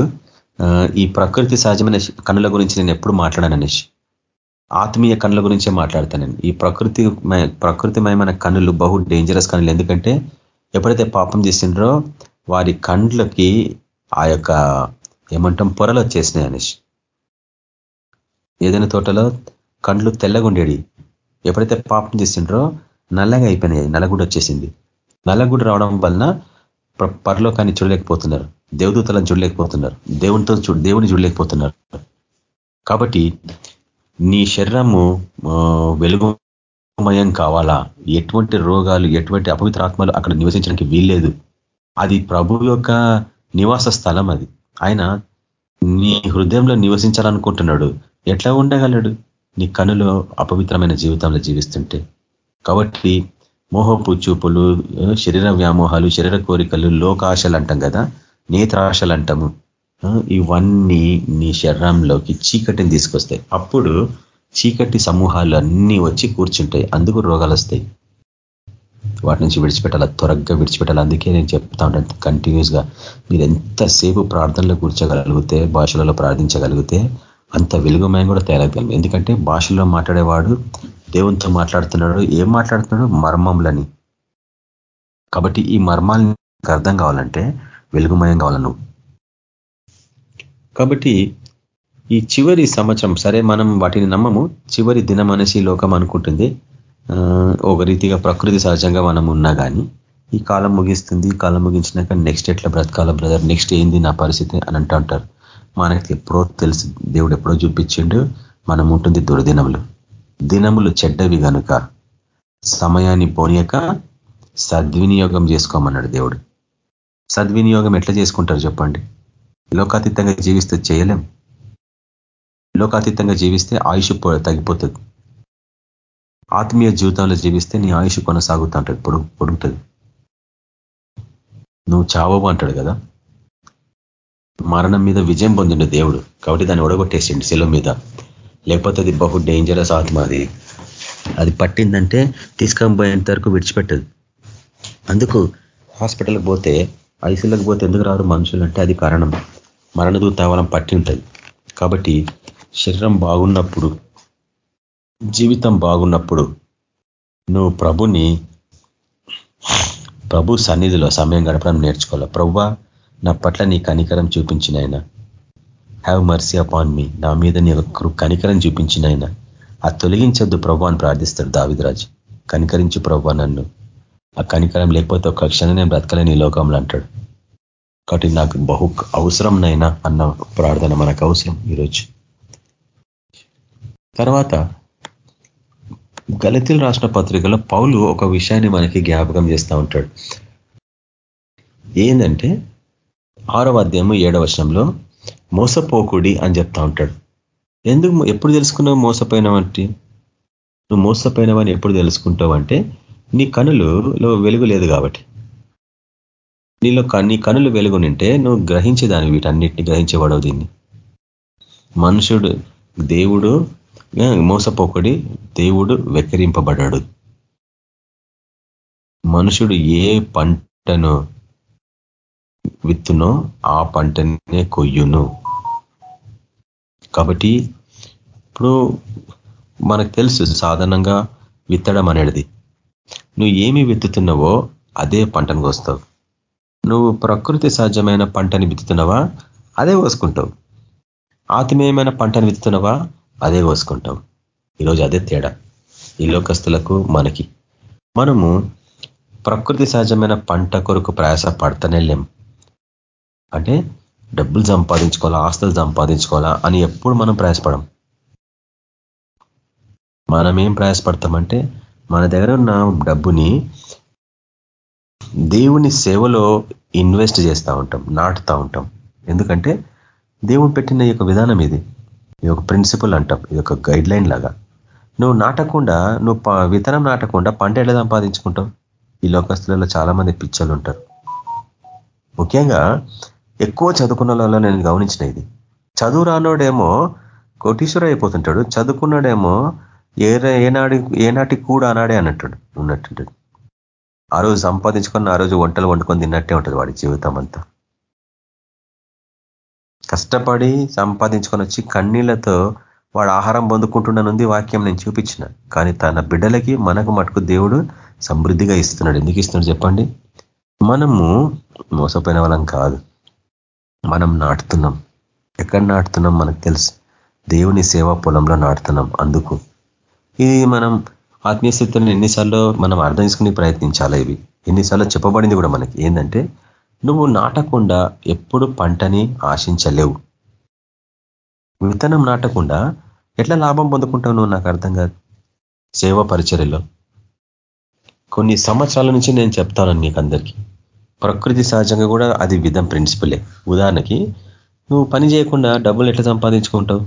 ఈ ప్రకృతి సహజమైన కనుల గురించి నేను ఎప్పుడు మాట్లాడాను అనేసి ఆత్మీయ కనుల గురించే మాట్లాడతానండి. ఈ ప్రకృతి ప్రకృతిమయమైన కనులు బహు డేంజరస్ కనులు ఎందుకంటే ఎప్పుడైతే పాపం చేసిండ్రో వారి కండ్లకి ఆ యొక్క ఏమంటాం పొరలు వచ్చేసినాయి అనేసి ఏదైనా తోటలో కండ్లు తెల్లగుండేవి ఎప్పుడైతే పాపం చేసిండ్రో నల్లగా అయిపోయినాయి నల్లగుడు వచ్చేసింది. నల్లగుడు రావడం వలన పరలోకాన్ని చూడలేకపోతున్నారు. దేవదూతలను చూడలేకపోతున్నారు. దేవునితో దేవుని చూడలేకపోతున్నారు. కాబట్టి నీ శరీరము వెలుగుమయం కావాలా? ఎటువంటి రోగాలు ఎటువంటి అపవిత్రాత్మలు అక్కడ నివసించడానికి వీల్లేదు. అది ప్రభు యొక్క నివాస స్థలం అది. ఆయన నీ హృదయంలో నివసించాలనుకుంటున్నాడు. ఎట్లా ఉండగలడు? నీ కనులో అపవిత్రమైన జీవితంలో జీవిస్తుంటే. కాబట్టి మోహపు చూపులు శరీర వ్యామోహాలు శరీర కోరికలు లోకాశలు అంటాం కదా నేత్రాశలు అంటాము. ఇవన్నీ నీ శరీరంలోకి చీకటిని తీసుకొస్తాయి. అప్పుడు చీకటి సమూహాలు అన్నీ వచ్చి కూర్చుంటాయి. అందుకు రోగాలు వస్తాయి. వాటి నుంచి విడిచిపెట్టాలా? త్వరగా విడిచిపెట్టాలి? అందుకే నేను చెప్తా ఉంటాను కంటిన్యూస్గా మీరు ఎంతసేపు ప్రార్థనలో కూర్చోగలిగితే భాషలలో ప్రార్థించగలిగితే అంత వెలుగుమయం కూడా తయారవుతాం ఎందుకంటే భాషలో మాట్లాడేవాడు దేవునితో మాట్లాడుతున్నాడు. ఏం మాట్లాడుతున్నాడు? మర్మంలని కాబట్టి ఈ మర్మాలని అర్థం కావాలంటే వెలుగుమయం కావాలి నువ్వు? కాబట్టి ఈ చివరి సంవత్సరం సరే మనం వాటిని నమ్మము. చివరి దినం అనేసి లోకం అనుకుంటుంది. ఒక రీతిగా ప్రకృతి సహజంగా మనం ఉన్నా కానీ ఈ కాలం ముగిస్తుంది. ఈ కాలం ముగించినాక నెక్స్ట్ ఎట్లా బ్రతకాల బ్రదర్ నెక్స్ట్ ఏంది నా పరిస్థితి అని అంటూ ఉంటారు. మనకి ఎప్పుడో తెలుసు దేవుడు ఎప్పుడో చూపించిండు మనం ఉంటుంది దుర్దినములు. దినములు చెడ్డవి కనుక సమయాన్ని పోనీయక సద్వినియోగం చేసుకోమన్నాడు దేవుడు. సద్వినియోగం ఎట్లా చేసుకుంటారు చెప్పండి? లోకాతీతంగా జీవిస్తే చేయలేం. లోకాతీతంగా జీవిస్తే ఆయుష్ తగ్గిపోతుంది. ఆత్మీయ జీవితంలో జీవిస్తే నీ ఆయుష్ కొనసాగుతూ ఉంటుంది పొడుగు పొడుగుతుంది. నువ్వు చావవు అంటాడు కదా. మరణం మీద విజయం పొందిండు దేవుడు. కాబట్టి దాన్ని ఒడగొట్టేసిండు శిలో మీద. లేకపోతే అది బహు డేంజరస్ ఆత్మ అది. అది పట్టిందంటే తీసుకొని పోయేంత వరకు విడిచిపెట్టదు. అందుకు హాస్పిటల్కి పోతే ఐసీలకు పోతే ఎందుకు రారు మనుషులు అంటే అది కారణం. మరణదూతావలం పట్టి ఉంటుంది కాబట్టి శరీరం బాగున్నప్పుడు జీవితం బాగున్నప్పుడు నువ్వు ప్రభుని ప్రభు సన్నిధిలో సమయం గడపడం నేర్చుకోవాలి? ప్రవ్వా నా పట్ల నీ కనికరం చూపించిన ఆయన. హ్యావ్ మర్సీ అపాన్ మీ నా మీద నీ కనికరం చూపించిన ఆయన. ఆ తొలగించొద్దు ప్రభు అని ప్రార్థిస్తాడు దావిదరాజు. కనికరించు ప్రభు నన్ను. ఆ కనికరం లేకపోతే ఒక క్షణం నేను బ్రతకలేని ఈ లోకంలో అంటాడు. కాబట్టి నాకు బహు అవసరం నైనా అన్న ప్రార్థన మనకు అవసరం ఈరోజు. తర్వాత గలతీలు రాసిన పత్రికలో పౌలు ఒక విషయాన్ని మనకి జ్ఞాపకం చేస్తూ ఉంటాడు. ఏంటంటే ఆరవ అధ్యాయము ఏడవ వర్షంలో మోసపోకుడి అని చెప్తా ఉంటాడు. ఎందుకు ఎప్పుడు తెలుసుకున్నావు మోసపోయినావంటే? నువ్వు మోసపోయినవని ఎప్పుడు తెలుసుకుంటావు అంటే నీ కనులలో వెలుగు లేదు కాబట్టి. నీలో నీ కనులు వెలుగునింటే నువ్వు గ్రహించేదాన్ని వీటన్నిటిని గ్రహించేవాడవు దీన్ని. మనుషుడు దేవుడు మోసపోకడి దేవుడు వెక్కిరింపబడాడు మనుషుడు ఏ పంటను విత్తునో ఆ పంటనే కొయ్యును. కాబట్టి ఇప్పుడు మనకు తెలుసు సాధారణంగా విత్తడం అనేది. నువ్వు ఏమి విత్తుతున్నావో అదే పంటను కోస్తావు నువ్వు ప్రకృతి సహజమైన పంటని విత్తుతున్నావా? అదే కోసుకుంటావు. ఆత్మీయమైన పంటను విత్తుతున్నావా? అదే కోసుకుంటావు. ఈరోజు అదే తేడా. ఈ లోకస్తులకు మనకి. మనము ప్రకృతి సహజమైన పంట కొరకు ప్రయాస పడతానే లేం. అంటే డబ్బులు సంపాదించుకోవాలా ఆస్తులు సంపాదించుకోవాలా అని ఎప్పుడు మనం ప్రయాసపడం? మనం ఏం ప్రయాసపడతామంటే మన దగ్గర ఉన్న డబ్బుని దేవుని సేవలో ఇన్వెస్ట్ చేస్తూ ఉంటాం నాటుతూ ఉంటాం. ఎందుకంటే దేవుడు పెట్టిన యొక్క విధానం ఇది. ఇది ఒక ప్రిన్సిపల్ అంటాం ఇది ఒక గైడ్ లైన్ లాగా. నువ్వు నాటకుండా నువ్వు విత్తనం నాటకుండా పంట ఎలా సంపాదించుకుంటావు? ఈ లోకస్తులలో చాలామంది పిచ్చలు ఉంటారు. ముఖ్యంగా ఎక్కువ చదువుకున్న వాళ్ళలో నేను గమనించిన ఇది. చదువు రానోడేమో కోటీశ్వర అయిపోతుంటాడు చదువుకున్నాడేమో ఏ ఏనాడి ఏనాటికి కూడా అనాడే అన్నట్టు ఉన్నట్టుంటాడు. ఆ రోజు సంపాదించుకొని ఆ రోజు వంటలు వండుకొని తిన్నట్టే ఉంటుంది వాడి జీవితం అంతా. కష్టపడి సంపాదించుకొని వచ్చి కన్నీళ్ళతో వాడు ఆహారం పొందుకుంటున్నానుంది వాక్యం నేను చూపించిన. కానీ తన బిడ్డలకి మనకు మటుకు దేవుడు సమృద్ధిగా ఇస్తున్నాడు. ఎందుకు ఇస్తున్నాడు చెప్పండి? మనము మోసపోయిన వాళ్ళం కాదు. మనం నాటుతున్నాం. ఎక్కడ నాటుతున్నాం మనకు తెలుసు. దేవుని సేవా పొలంలో నాటుతున్నాం అందుకు. ఇది మనం ఆత్మీయ స్థితులను ఎన్నిసార్లు మనం అర్థం చేసుకుని ప్రయత్నించాలి ఇవి? ఎన్నిసార్లు చెప్పబడింది కూడా మనకి. ఏంటంటే నువ్వు నాటకుండా ఎప్పుడు పంటని ఆశించలేవు. విత్తనం నాటకుండా ఎట్లా లాభం పొందుకుంటావు నువ్వు? నాకు అర్థం కాదు. సేవా పరిచర్యలో. కొన్ని సంవత్సరాల నుంచి నేను చెప్తాను నీకు అందరికీ ప్రకృతి సహజంగా కూడా అది విధం ప్రిన్సిపలే. ఉదాహరణకి నువ్వు పని చేయకుండా డబ్బులు ఎట్లా సంపాదించుకుంటావు?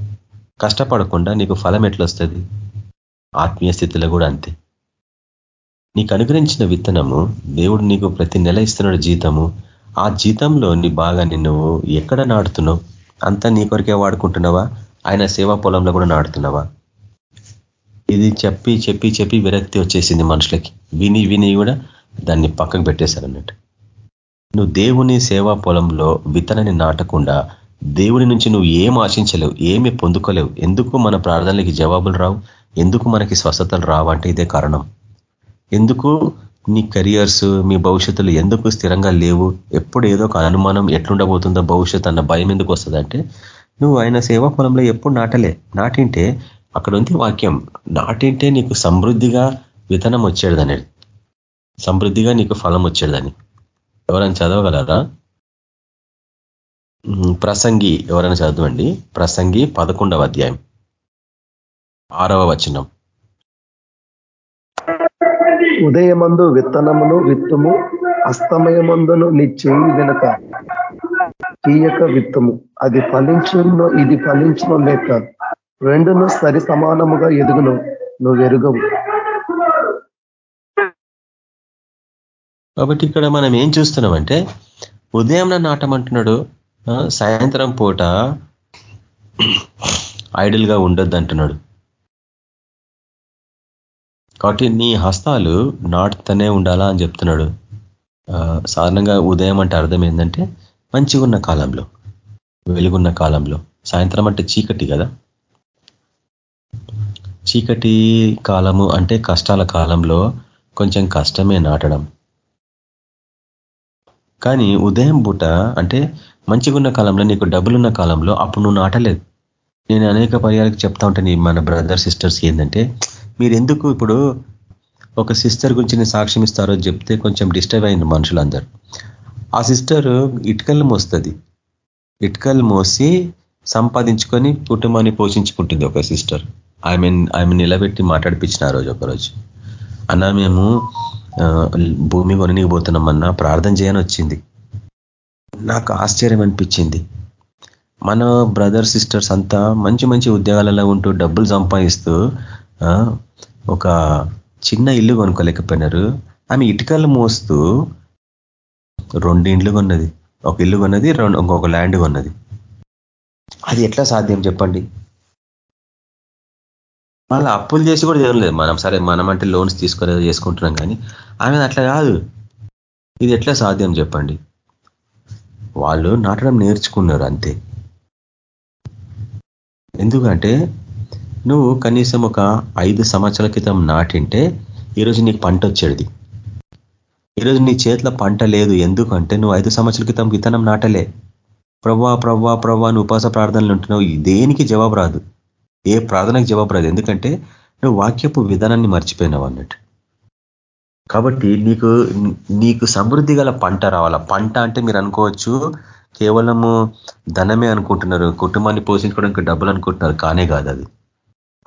కష్టపడకుండా నీకు ఫలం ఎట్లా వస్తుంది? ఆత్మీయ స్థితిలో కూడా అంతే. నీకు అనుగ్రహించిన విత్తనము దేవుడు నీకు ప్రతి నెల ఇస్తున్నాడు జీతము ఆ జీతంలో నీ బాగా నిన్ను ఎక్కడ నాడుతున్నావు అంతా నీ కొరికే వాడుకుంటున్నావా? ఆయన సేవా పొలంలో కూడా నాడుతున్నావా ఇది చెప్పి చెప్పి చెప్పి విరక్తి వచ్చేసింది మనుషులకి. విని విని కూడా దాన్ని పక్కకు పెట్టేశారు అన్నట్టు నువ్వు దేవుని సేవా పొలంలో విత్తనని నాటకుండా దేవుని నుంచి నువ్వు ఏం ఆశించలేవు ఏమి పొందుకోలేవు. ఎందుకు మన ప్రార్థనలకి జవాబులు రావు? ఎందుకు మనకి స్వస్థతలు రావంటే ఇదే కారణం. ఎందుకు నీ కెరియర్స్ మీ భవిష్యత్తులు ఎందుకు స్థిరంగా లేవు? ఎప్పుడు ఏదో ఒక అనుమానం ఎట్లుండబోతుందో భవిష్యత్ అన్న భయం ఎందుకు వస్తుందంటే నువ్వు ఆయన సేవా పొలంలో ఎప్పుడు నాటలే నాటింటే అక్కడ ఉంది వాక్యం నాటింటే నీకు సమృద్ధిగా విత్తనం వచ్చేదని సమృద్ధిగా నీకు ఫలం వచ్చేదని. ఎవరైనా చదవగలరా? ప్రసంగి ఎవరైనా చదవండి. ప్రసంగి పదకొండవ అధ్యాయం. ఆరవ వచనం. ఉదయమందు విత్తనమును విత్తుము అస్తమయమందును నీ చేయి వెనుక. తీయక విత్తము. అది ఫలించును ఇది ఫలించును లేక రెండును సరి సమానముగా ఎదుగును నువ్వు ఎరుగవు. కాబట్టి ఇక్కడ మనం ఏం చూస్తున్నామంటే ఉదయం నాటమంటున్నాడు సాయంత్రం పూట ఐడిల్గా ఉండొద్దు అంటున్నాడు కాబట్టి నీ హస్తాలు నాటుతూనే ఉండాలా అని చెప్తున్నాడు. సాధారణంగా ఉదయం అంటే అర్థం ఏంటంటే మంచిగా ఉన్న కాలంలో వెలుగున్న కాలంలో. సాయంత్రం అంటే చీకటి కదా. చీకటి కాలము అంటే కష్టాల కాలంలో కొంచెం కష్టమే నాటడం. కానీ ఉదయం పూట అంటే మంచిగున్న కాలంలో నీకు డబ్బులున్న కాలంలో అప్పుడు నువ్వు నాటలేదు. నేను అనేక పర్యాలకు చెప్తా ఉంటాను మన బ్రదర్ సిస్టర్స్ ఏంటంటే మీరు ఎందుకు ఇప్పుడు ఒక సిస్టర్ గురించి నేను సాక్ష్యం ఇస్తారో చెప్తే కొంచెం డిస్టర్బ్ అయింది మనుషులందరూ. ఆ సిస్టర్ ఇటుకలు మోస్తుంది. ఇటుకలు మోసి సంపాదించుకొని కుటుంబాన్ని పోషించుకుంటుంది ఒక సిస్టర్ ఆమె ఆమె నిలబెట్టి మాట్లాడిపించిన ఆ రోజు ఒకరోజు. అన్న మేము భూమి కొననికి పోతున్నామన్నా ప్రార్థన చేయని వచ్చింది. నాకు ఆశ్చర్యం అనిపించింది. మన బ్రదర్ సిస్టర్స్ అంతా మంచి మంచి ఉద్యోగాలలో ఉంటూ డబ్బులు సంపాదిస్తూ ఒక చిన్న ఇల్లు కొనుక్కోలేకపోయినారు. ఆమె ఇటుకలు మోస్తూ రెండు ఇండ్లు కొన్నది. ఒక ఇల్లు కొన్నది రెండు ఇంకొక ల్యాండ్ కొన్నది. అది ఎట్లా సాధ్యం చెప్పండి? మళ్ళీ అప్పులు చేసి కూడా చేయలేదు మనం సరే మనం అంటే లోన్స్ తీసుకునేది చేసుకుంటున్నాం కానీ ఆమె అట్లా కాదు. ఇది ఎట్లా సాధ్యం చెప్పండి? వాళ్ళు నాటడం నేర్చుకున్నారు అంతే. ఎందుకంటే నువ్వు కనీసం ఒక ఐదు సంవత్సరాల క్రితం నాటింటే ఈరోజు నీకు పంట వచ్చేది. ఈరోజు నీ చేతిలో పంట లేదు. ఎందుకంటే నువ్వు ఐదు సంవత్సరాల క్రితం విత్తనం నాటలే. ప్రవ్వా ప్రవ్వా ప్రవ్వా నువ్వు ఉపాస ప్రార్థనలు ఉంటున్నావు. దేనికి జవాబు రాదు. ఏ ప్రార్థనకు జవాబు రాదు. ఎందుకంటే నువ్వు వాక్యపు విధానాన్ని మర్చిపోయినావు అన్నట్టు. కాబట్టి నీకు నీకు సమృద్ధి గల పంట రావాలా? పంట అంటే మీరు అనుకోవచ్చు కేవలము ధనమే అనుకుంటున్నారు. కుటుంబాన్ని పోషించుకోవడానికి డబ్బులు అనుకుంటున్నారు. కానే కాదు అది.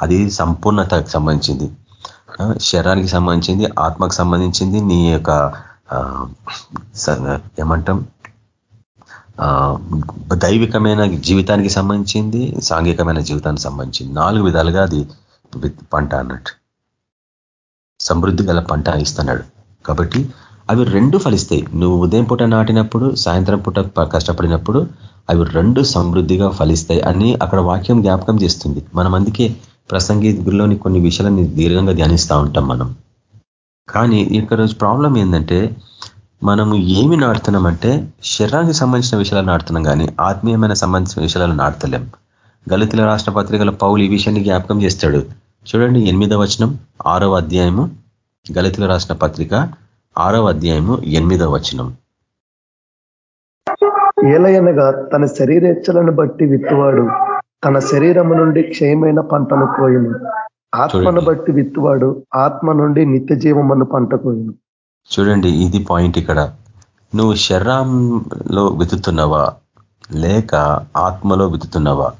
అది సంపూర్ణతకు సంబంధించింది. శరీరానికి సంబంధించింది ఆత్మకు సంబంధించింది నీ యొక్క ఏమంటాం దైవికమైన జీవితానికి సంబంధించింది సాంఘికమైన జీవితానికి సంబంధించింది. నాలుగు విధాలుగా అది పంట అన్నట్టు. సమృద్ధి గల పంట ఇస్తున్నాడు. కాబట్టి అవి రెండు ఫలిస్తాయి. నువ్వు ఉదయం పూట నాటినప్పుడు సాయంత్రం పూట కష్టపడినప్పుడు అవి రెండు సమృద్ధిగా ఫలిస్తాయి అని అక్కడ వాక్యం జ్ఞాపకం చేస్తుంది. మనం అందుకే ప్రసంగి గురిలోని కొన్ని విషయాలని దీర్ఘంగా ధ్యానిస్తూ ఉంటాం మనం. కానీ ఇక్కడ ప్రాబ్లం ఏంటంటే మనము ఏమి నాడుతున్నామంటే శరీరానికి సంబంధించిన విషయాలు నాడుతున్నాం కానీ ఆత్మీయమైన సంబంధించిన విషయాలను నాడతలేం. గలితుల రాష్ట్ర పత్రికల పౌలు ఈ విషయాన్ని జ్ఞాపకం చేస్తాడు. చూడండి ఎనిమిదవ వచనం ఆరవ అధ్యాయము గలితుల రాసిన పత్రిక ఆరవ అధ్యాయము ఎనిమిదవ వచనం. ఏలయనగా తన శరీరేచ్చలను బట్టి విత్తువాడు. తన శరీరము నుండి క్షయమైన పంటను కోయును. ఆత్మను బట్టి విత్తువాడు ఆత్మ నుండి నిత్య జీవమను పంట కోయును. చూడండి ఇది పాయింట్ ఇక్కడ. నువ్వు శరీరంలో వితుతున్నావా లేక ఆత్మలో వితుతున్నావా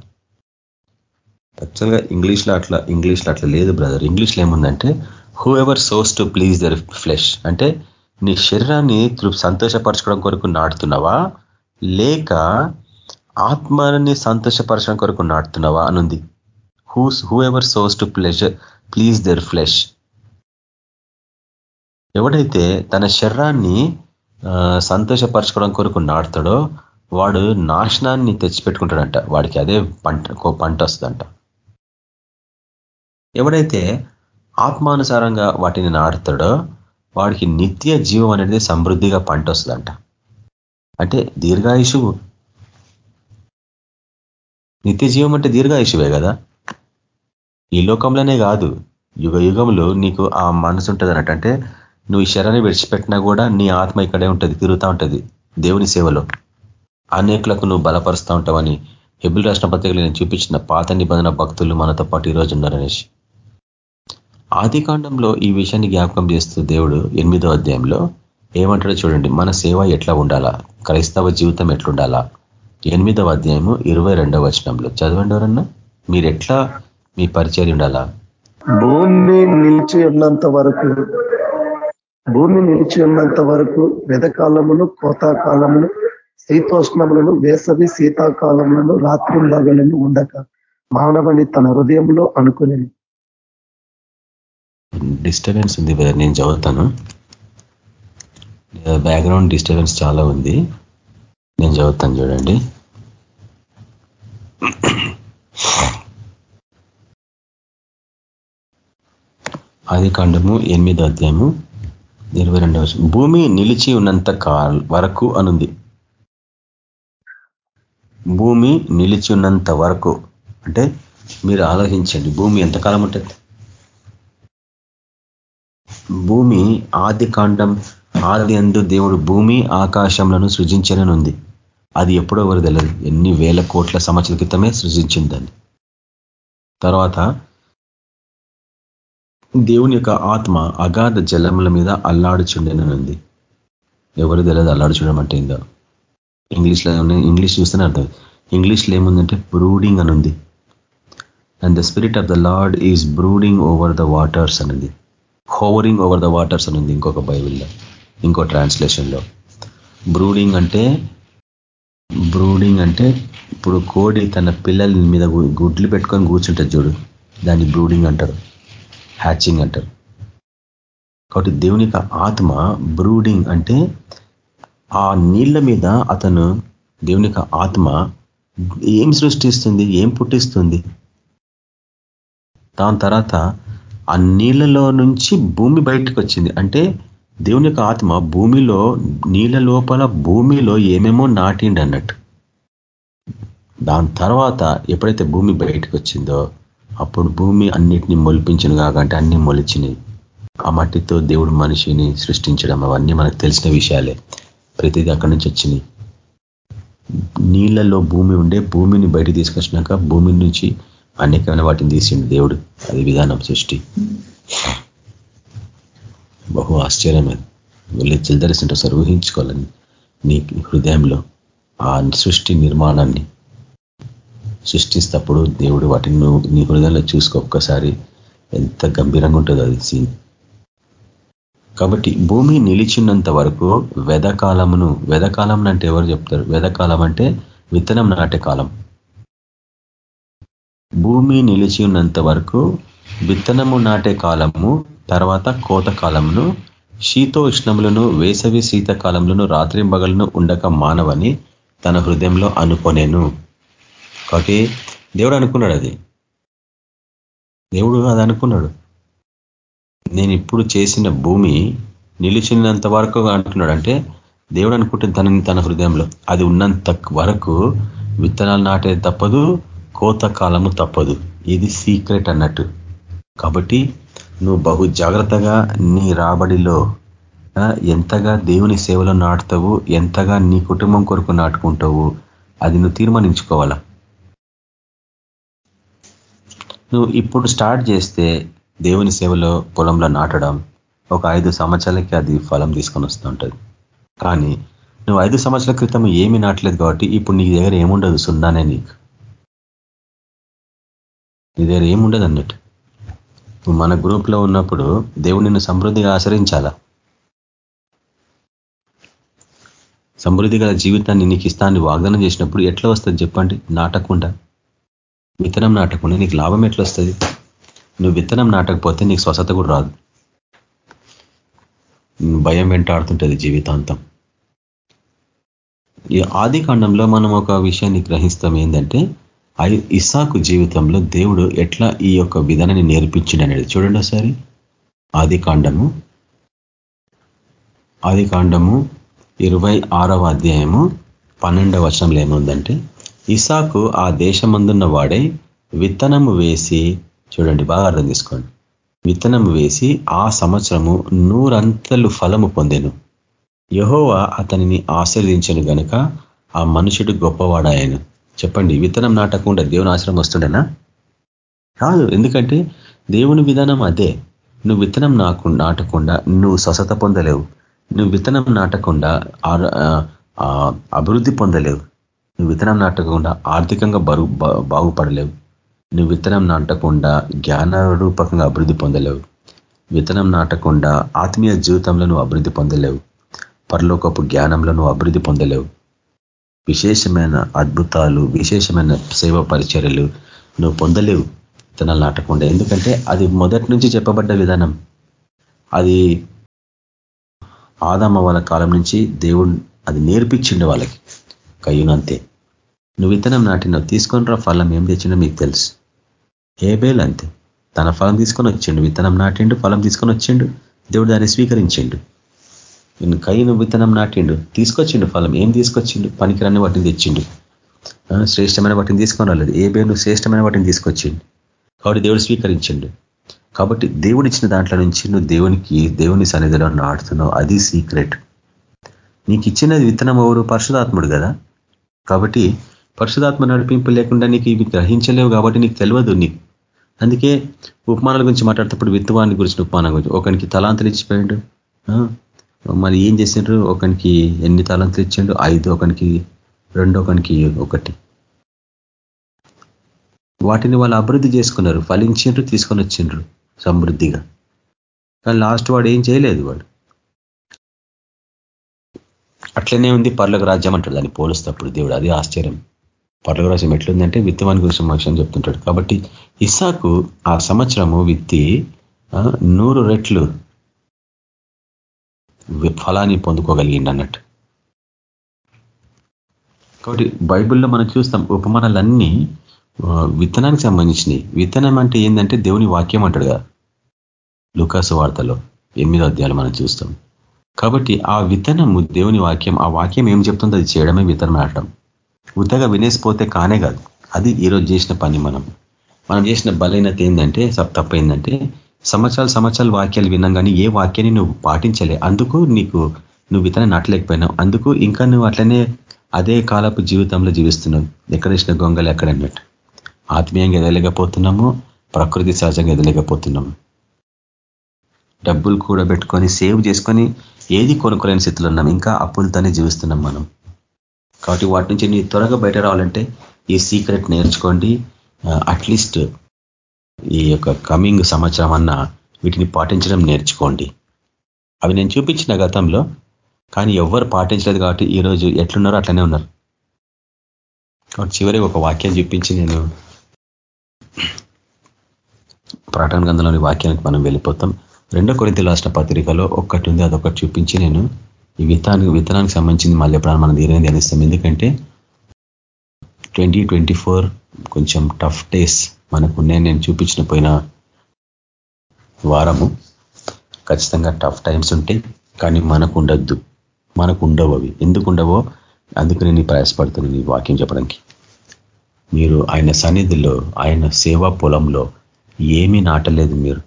యాక్చువల్గా ఇంగ్లీష్లో అట్లా ఇంగ్లీష్లో అట్లా లేదు బ్రదర్. ఇంగ్లీష్లో ఏముందంటే హూ ఎవర్ సోర్స్ టు ప్లీజ్ దర్ ఫ్లెష్ అంటే నీ శరీరాన్ని సంతోషపరచుకోవడం కొరకు నాటుతున్నావా? లేక ఆత్మని సంతోషపరచడం కొరకు నాటుతున్నావా అనుంది. Whose whoever source to pleasure please their flesh ఎవడైతే తన శరీరాన్ని సంతోషపరచుకోవడం కొరకు నాటుతాడో వాడు నాశనాన్ని తెచ్చిపెట్టుకుంటాడంట. వాడికి అదే పంట పంట వస్తుందంట. ఎవడైతే ఆత్మానుసారంగా వాటిని నాడుతాడో వాడికి నిత్య జీవం అనేది సమృద్ధిగా పంట వస్తుందంట. అంటే దీర్ఘాయుషువు నిత్య జీవం అంటే దీర్ఘాయుషువే కదా? ఈ లోకంలోనే కాదు యుగ యుగంలో నీకు ఆ మనసు ఉంటుంది అన్నట్టు అంటే నువ్వు ఈ శరాన్ని విడిచిపెట్టినా కూడా నీ ఆత్మ ఇక్కడే ఉంటుంది తిరుగుతూ ఉంటుంది దేవుని సేవలో. అనేకులకు నువ్వు బలపరుస్తూ ఉంటావని హెబిల్ రాష్ట్ర పత్రికలు నేను చూపించిన పాత నిబంధన భక్తులు మనతో పాటు ఈరోజు ఉన్నారనేసి. ఆది కాండంలో ఈ విషయాన్ని జ్ఞాపకం చేస్తూ దేవుడు ఎనిమిదో అధ్యాయంలో ఏమంటాడో చూడండి మన సేవ ఎట్లా ఉండాలా? క్రైస్తవ జీవితం ఎట్లుండాలా? ఎనిమిదవ అధ్యాయము ఇరవై రెండవ వచనంలో. చదవండి ఎవరన్నా? మీరు ఎట్లా మీ పరిచయం ఉండాలా? భూమి నిలిచి ఉన్నంత వరకు భూమి నిలిచి ఉన్నంత వరకు వెదకాలమును కోతాకాలమును శీతోష్ణములను వేసవి శీతాకాలములను రాత్రి భాగాలను ఉండక మానవని తన హృదయంలో అనుకుని డిస్టర్బెన్స్ ఉంది నేను చదువుతాను. బ్యాక్గ్రౌండ్ డిస్టర్బెన్స్ చాలా ఉంది. నేను చదువుతాను చూడండి. ఆది కాండము ఎనిమిదో అధ్యాయము ఇరవై రెండవ భూమి నిలిచి ఉన్నంత వరకు అనుంది. భూమి నిలిచి ఉన్నంత వరకు అంటే మీరు ఆలోచించండి భూమి ఎంతకాలం ఉంటుంది? భూమి ఆది కాండం ఆది అందు దేవుడు భూమి ఆకాశంలను సృజించననుంది అది ఎప్పుడో ఎవరు తెలియదు ఎన్ని వేల కోట్ల సంవత్సరాల క్రితమే సృజించిందని తర్వాత దేవుని యొక్క ఆత్మ అగాధ జలముల మీద అల్లాడుచుండెననుంది. ఎవరు తెలియదు అల్లాడుచుండడం అంటే ఏందో. ఇంగ్లీష్లో ఇంగ్లీష్ చూస్తేనే అర్థం. ఇంగ్లీష్లో ఏముందంటే బ్రూడింగ్ అనుంది. And the spirit of the lord is brooding over the waters అనేది. హోవరింగ్ ఓవర్ ద వాటర్స్ అనుంది ఇంకొక బైబిల్లో ఇంకో ట్రాన్స్లేషన్లో బ్రూడింగ్ అంటే బ్రూడింగ్ అంటే ఇప్పుడు కోడి తన పిల్లల మీద గుడ్లు పెట్టుకొని కూర్చుంటుంది చూడు. దాన్ని బ్రూడింగ్ అంటారు. హ్యాచింగ్ అంటారు. కాబట్టి దేవుని ఆత్మ బ్రూడింగ్ అంటే ఆ నీళ్ళ మీద అతను దేవుని ఆత్మ ఏం సృష్టిస్తుంది ఏం పుట్టిస్తుంది? దాని తర్వాత ఆ నీళ్ళలో నుంచి భూమి బయటకు వచ్చింది. అంటే దేవుని యొక్క ఆత్మ భూమిలో నీళ్ళ లోపల భూమిలో ఏమేమో నాటిండి అన్నట్టు. దాని తర్వాత ఎప్పుడైతే భూమి బయటకు వచ్చిందో అప్పుడు భూమి అన్నిటినీ మొలిపించిన కాకంటే అన్ని మొలిచినాయి ఆ మట్టితో దేవుడు మనిషిని సృష్టించడం అవన్నీ మనకు తెలిసిన విషయాలే. ప్రతిదీ అక్కడి నుంచి వచ్చినాయి. నీళ్ళల్లో భూమి ఉండే భూమిని బయట తీసుకొచ్చినాక భూమి నుంచి అనేకమైన వాటిని తీసిండు దేవుడు. అది విధానం సృష్టి. బహు ఆశ్చర్యమైంది. వెళ్ళి చిల్దరిస్తుంటే సార్ ఊహించుకోవాలని నీ హృదయంలో ఆ సృష్టి నిర్మాణాన్ని సృష్టిస్తప్పుడు దేవుడు వాటిని నువ్వు నీ హృదయంలో చూసుకో. ఒక్కసారి ఎంత గంభీరంగా ఉంటుందో అది సీన్. కాబట్టి భూమి నిలిచినంత వరకు వెదకాలమును వెదకాలం అంటే ఎవరు చెప్తారు? వెదకాలం అంటే విత్తనం నాటే కాలం. భూమి నిలిచి ఉన్నంత వరకు విత్తనము నాటే కాలము తర్వాత కోత కాలమును శీతోష్ణములను వేసవి శీతకాలములను రాత్రింబగలను ఉండక మానవని తన హృదయంలో అనుకోనేను. కాబట్టి దేవుడు అనుకున్నాడు అది. దేవుడు అది అనుకున్నాడు. నేను ఇప్పుడు చేసిన భూమి నిలిచినంత వరకు అంటున్నాడు అంటే దేవుడు అనుకుంటుంది తనని తన హృదయంలో అది ఉన్నంత వరకు విత్తనాలు నాటే తప్పదు కోత కాలము తప్పదు. ఇది సీక్రెట్ అన్నట్టు. కాబట్టి నువ్వు బహు జాగ్రత్తగా నీ రాబడిలో ఎంతగా దేవుని సేవలో నాటుతావు ఎంతగా నీ కుటుంబం కొరకు నాటుకుంటావు అది నువ్వు తీర్మానించుకోవాలా? నువ్వు ఇప్పుడు స్టార్ట్ చేస్తే దేవుని సేవలో పొలంలో నాటడం ఒక ఐదు సంవత్సరాలకి అది ఫలం తీసుకొని వస్తుంటుంది కానీ నువ్వు ఐదు సంవత్సరాల క్రితం ఏమి నాటలేదు కాబట్టి ఇప్పుడు నీ దగ్గర ఏముండదు సున్నానే నీకు. నీ దగ్గర ఏముండదు అన్నట్టు. మన గ్రూప్లో ఉన్నప్పుడు దేవుడు నిన్ను సమృద్ధిగా ఆచరించాలా సమృద్ధి గల జీవితాన్ని నీకు ఇస్తాన్ని వాగ్దానం చేసినప్పుడు ఎట్లా వస్తుంది చెప్పండి? నాటకుండా. విత్తనం నాటకుండా. నీకు లాభం ఎట్లా వస్తుంది? నువ్వు విత్తనం నాటకపోతే నీకు స్వస్థత కూడా రాదు. భయం వెంటాడుతుంటుంది జీవితాంతం. ఈ ఆది కాండంలో మనం ఒక విషయాన్ని గ్రహిస్తాం ఏంటంటే ఇసాకు జీవితంలో దేవుడు ఎట్లా ఈ యొక్క విధానాన్ని నేర్పించింది అనేది చూడండి ఒకసారి. ఆది కాండము. ఆది కాండము ఇరవై ఆరవ అధ్యాయము పన్నెండవ వచనంలో ఏముందంటే ఇసాకు ఆ దేశమందున్న వాడే విత్తనము వేసి చూడండి బాగా అర్థం తీసుకోండి విత్తనము వేసి ఆ సంవత్సరము నూరంతలు ఫలము పొందెను. యహోవా అతనిని ఆశీర్దించను గనుక ఆ మనుషుడు గొప్పవాడాయను చెప్పండి విత్తనం నాటకుండా దేవుని ఆశ్రమం వస్తుండేనా? కాదు ఎందుకంటే దేవుని విధానం అదే. నువ్వు విత్తనం నాకు నాటకుండా నువ్వు స్వసత పొందలేవు. నువ్వు విత్తనం నాటకుండా అభివృద్ధి పొందలేవు. నువ్వు విత్తనం నాటకుండా ఆర్థికంగా బరువు బాగుపడలేవు. నువ్వు విత్తనం నాటకుండా జ్ఞాన రూపకంగా అభివృద్ధి పొందలేవు. విత్తనం నాటకుండా ఆత్మీయ జీవితంలో నువ్వు అభివృద్ధి పొందలేవు. పరలోకపు జ్ఞానంలో నువ్వు అభివృద్ధి పొందలేవు. విశేషమైన అద్భుతాలు విశేషమైన సేవ పరిచర్యలు నువ్వు పొందలేవు విత్తనాలు నాటకుండా. ఎందుకంటే అది మొదటి నుంచి చెప్పబడ్డ విధానం. అది ఆదమ్మ వాళ్ళ కాలం నుంచి దేవుడు అది నేర్పించిండు వాళ్ళకి. కయ్యునంతే నువ్వు విత్తనం నాటినావు తీసుకొని రా ఫలం ఏం తెచ్చిండో మీకు తెలుసు. ఏబేల్ అంతే. తన ఫలం తీసుకొని వచ్చిండు విత్తనం నాటిండు ఫలం తీసుకొని వచ్చిండు దేవుడు దాన్ని స్వీకరించిండు. కయ్యను విత్తనం నాటిండు. తీసుకొచ్చిండు ఫలం. ఏం తీసుకొచ్చిండు? పనికిరాని వాటిని తెచ్చిండు. శ్రేష్టమైన వాటిని తీసుకొని రాలేదు ఏ బేను శ్రేష్టమైన వాటిని తీసుకొచ్చిండు? కాబట్టి దేవుడు స్వీకరించిండు. కాబట్టి దేవుడు ఇచ్చిన దాంట్లో నుంచి నువ్వు దేవునికి దేవుని సన్నిధిలో నాటుతున్నావు. అది సీక్రెట్. నీకు ఇచ్చినది విత్తనం ఎవరు? పరిశుధాత్ముడు కదా. కాబట్టి పరిశుధాత్మ నడిపింపు లేకుండా నీకు ఇవి గ్రహించలేవు కాబట్టి నీకు తెలియదు నీకు అందుకే ఉపమానాల గురించి మాట్లాడేటప్పుడు విత్తవాన్ని గురించి ఉపమానం గురించి. ఒకనికి తలాంతలు ఇచ్చిపోయాడు మరి ఏం చేసిండ్రు? ఒకనికి ఎన్ని తలంతులు ఇచ్చిండు? ఐదు ఒకనికి రెండు ఒకనికి ఒకటి. వాటిని వాళ్ళు అభివృద్ధి చేసుకున్నారు. ఫలించిండ్రు తీసుకొని వచ్చిండ్రు సమృద్ధిగా. కానీ లాస్ట్ వాడు ఏం చేయలేదు వాడు. అట్లనే ఉంది పర్లకు రాజ్యం అంటాడు దాన్ని పోలుస్తప్పుడు దేవుడు. అది ఆశ్చర్యం. పర్లకు రాజ్యం ఎట్లుందంటే విత్తవాని గురించి మోక్షం చెప్తుంటాడు. కాబట్టి ఇసాకు ఆ సంవత్సరము విత్తి నూరు రెట్లు ఫలాన్ని పొందుకోగలిగిండి అన్నట్టు. కాబట్టి బైబిల్లో మనం చూస్తాం ఉపమానాలన్నీ విత్తనానికి సంబంధించినవి. విత్తనం అంటే ఏంటంటే దేవుని వాక్యం అంటాడు కదా. లుకాసు వార్తలో ఎనిమిదో అధ్యాయులు మనం చూస్తాం. కాబట్టి ఆ విత్తనము దేవుని వాక్యం ఆ వాక్యం ఏం చెప్తుందో అది చేయడమే విత్తనం అనటం ఉత్తగా వినేసిపోతే కానే కాదు. అది ఈరోజు చేసిన పని మనం. మనం చేసిన బలహీనత ఏంటంటే తప్ప ఏంటంటే సంవత్సరాలు సంవత్సరాలు వాక్యాలు విన్నాం కానీ ఏ వాక్యాన్ని నువ్వు పాటించలే. అందుకు నీకు నువ్వు ఇతను నట్టలేకపోయినావు అందుకు ఇంకా నువ్వు అట్లనే అదే కాలపు జీవితంలో జీవిస్తున్నావు. ఎక్కడ ఇచ్చిన గొంగలు ఎక్కడన్నట్టు ఆత్మీయంగా ఎదలేకపోతున్నాము ప్రకృతి సహజంగా ఎదలేకపోతున్నాము డబ్బులు కూడా పెట్టుకొని సేవ్ చేసుకొని ఏది కొనుక్కోలేని స్థితిలో ఉన్నాం. ఇంకా అప్పులతోనే జీవిస్తున్నాం మనం. కాబట్టి వాటి నుంచి నీ త్వరగా బయట రావాలంటే ఈ సీక్రెట్ నేర్చుకోండి. అట్లీస్ట్ ఈ యొక్క కమింగ్ సంవత్సరం అన్న వీటిని పాటించడం నేర్చుకోండి. అవి నేను చూపించిన గతంలో కానీ ఎవరు పాటించలేదు కాబట్టి ఈరోజు ఎట్లున్నారో అట్లనే ఉన్నారు. కాబట్టి చివరి ఒక వాక్యం చూపించి నేను ప్రాటన గంధంలోని వాక్యానికి మనం వెళ్ళిపోతాం. రెండో కొరింత రాష్ట్ర పత్రికలో ఒక్కటి ఉంది అదొకటి చూపించి నేను ఈ విత్తనానికి విత్తనానికి సంబంధించింది మళ్ళీ ఎప్పుడైనా మనం దీని ధ్యానిస్తాం. ఎందుకంటే ట్వంటీ ట్వంటీ ఫోర్ కొంచెం టఫ్ డేస్. మనకు నేను చూపించిన పోయిన వారము. ఖచ్చితంగా టఫ్ టైమ్స్ ఉంటాయి కానీ మనకు ఉండద్దు. మనకు ఉండవు అవి. ఎందుకు ఉండవో? అందుకు నేను ప్రయాసపడుతున్నాను ఈ వాక్యం చెప్పడానికి. మీరు ఆయన సన్నిధిలో ఆయన సేవా పొలంలో ఏమీ నాటలేదు మీరు.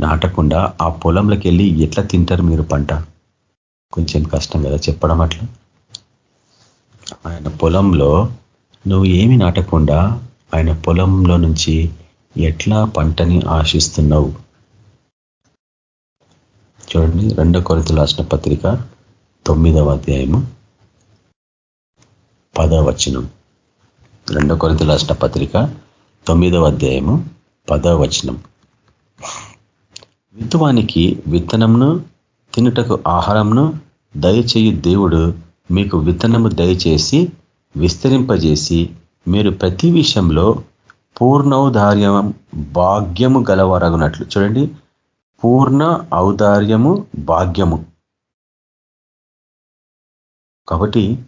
నాటకుండా ఆ పొలంలోకి వెళ్ళి ఎట్లా తింటారు మీరు పంట? కొంచెం కష్టం కదా చెప్పడం అట్లా? ఆయన పొలంలో నువ్వు ఏమి నాటకుండా ఆయన పొలంలో నుంచి ఎట్లా పంటని ఆశిస్తున్నావు? చూడండి రెండో కొరత రాసిన పత్రిక తొమ్మిదవ అధ్యాయము పదవ వచనం. రెండో కొరత రాసిన పత్రిక తొమ్మిదవ అధ్యాయము పదవ వచనం. విత్తువానికి విత్తనంను తినుటకు ఆహారంను దయచేయు దేవుడు మీకు విత్తనము దయచేసి విస్తరింపజేసి మీరు ప్రతి విషయంలో పూర్ణ ఔదార్యం భాగ్యము గలవరగునట్లు. చూడండి. పూర్ణ ఔదార్యము భాగ్యము. కాబట్టి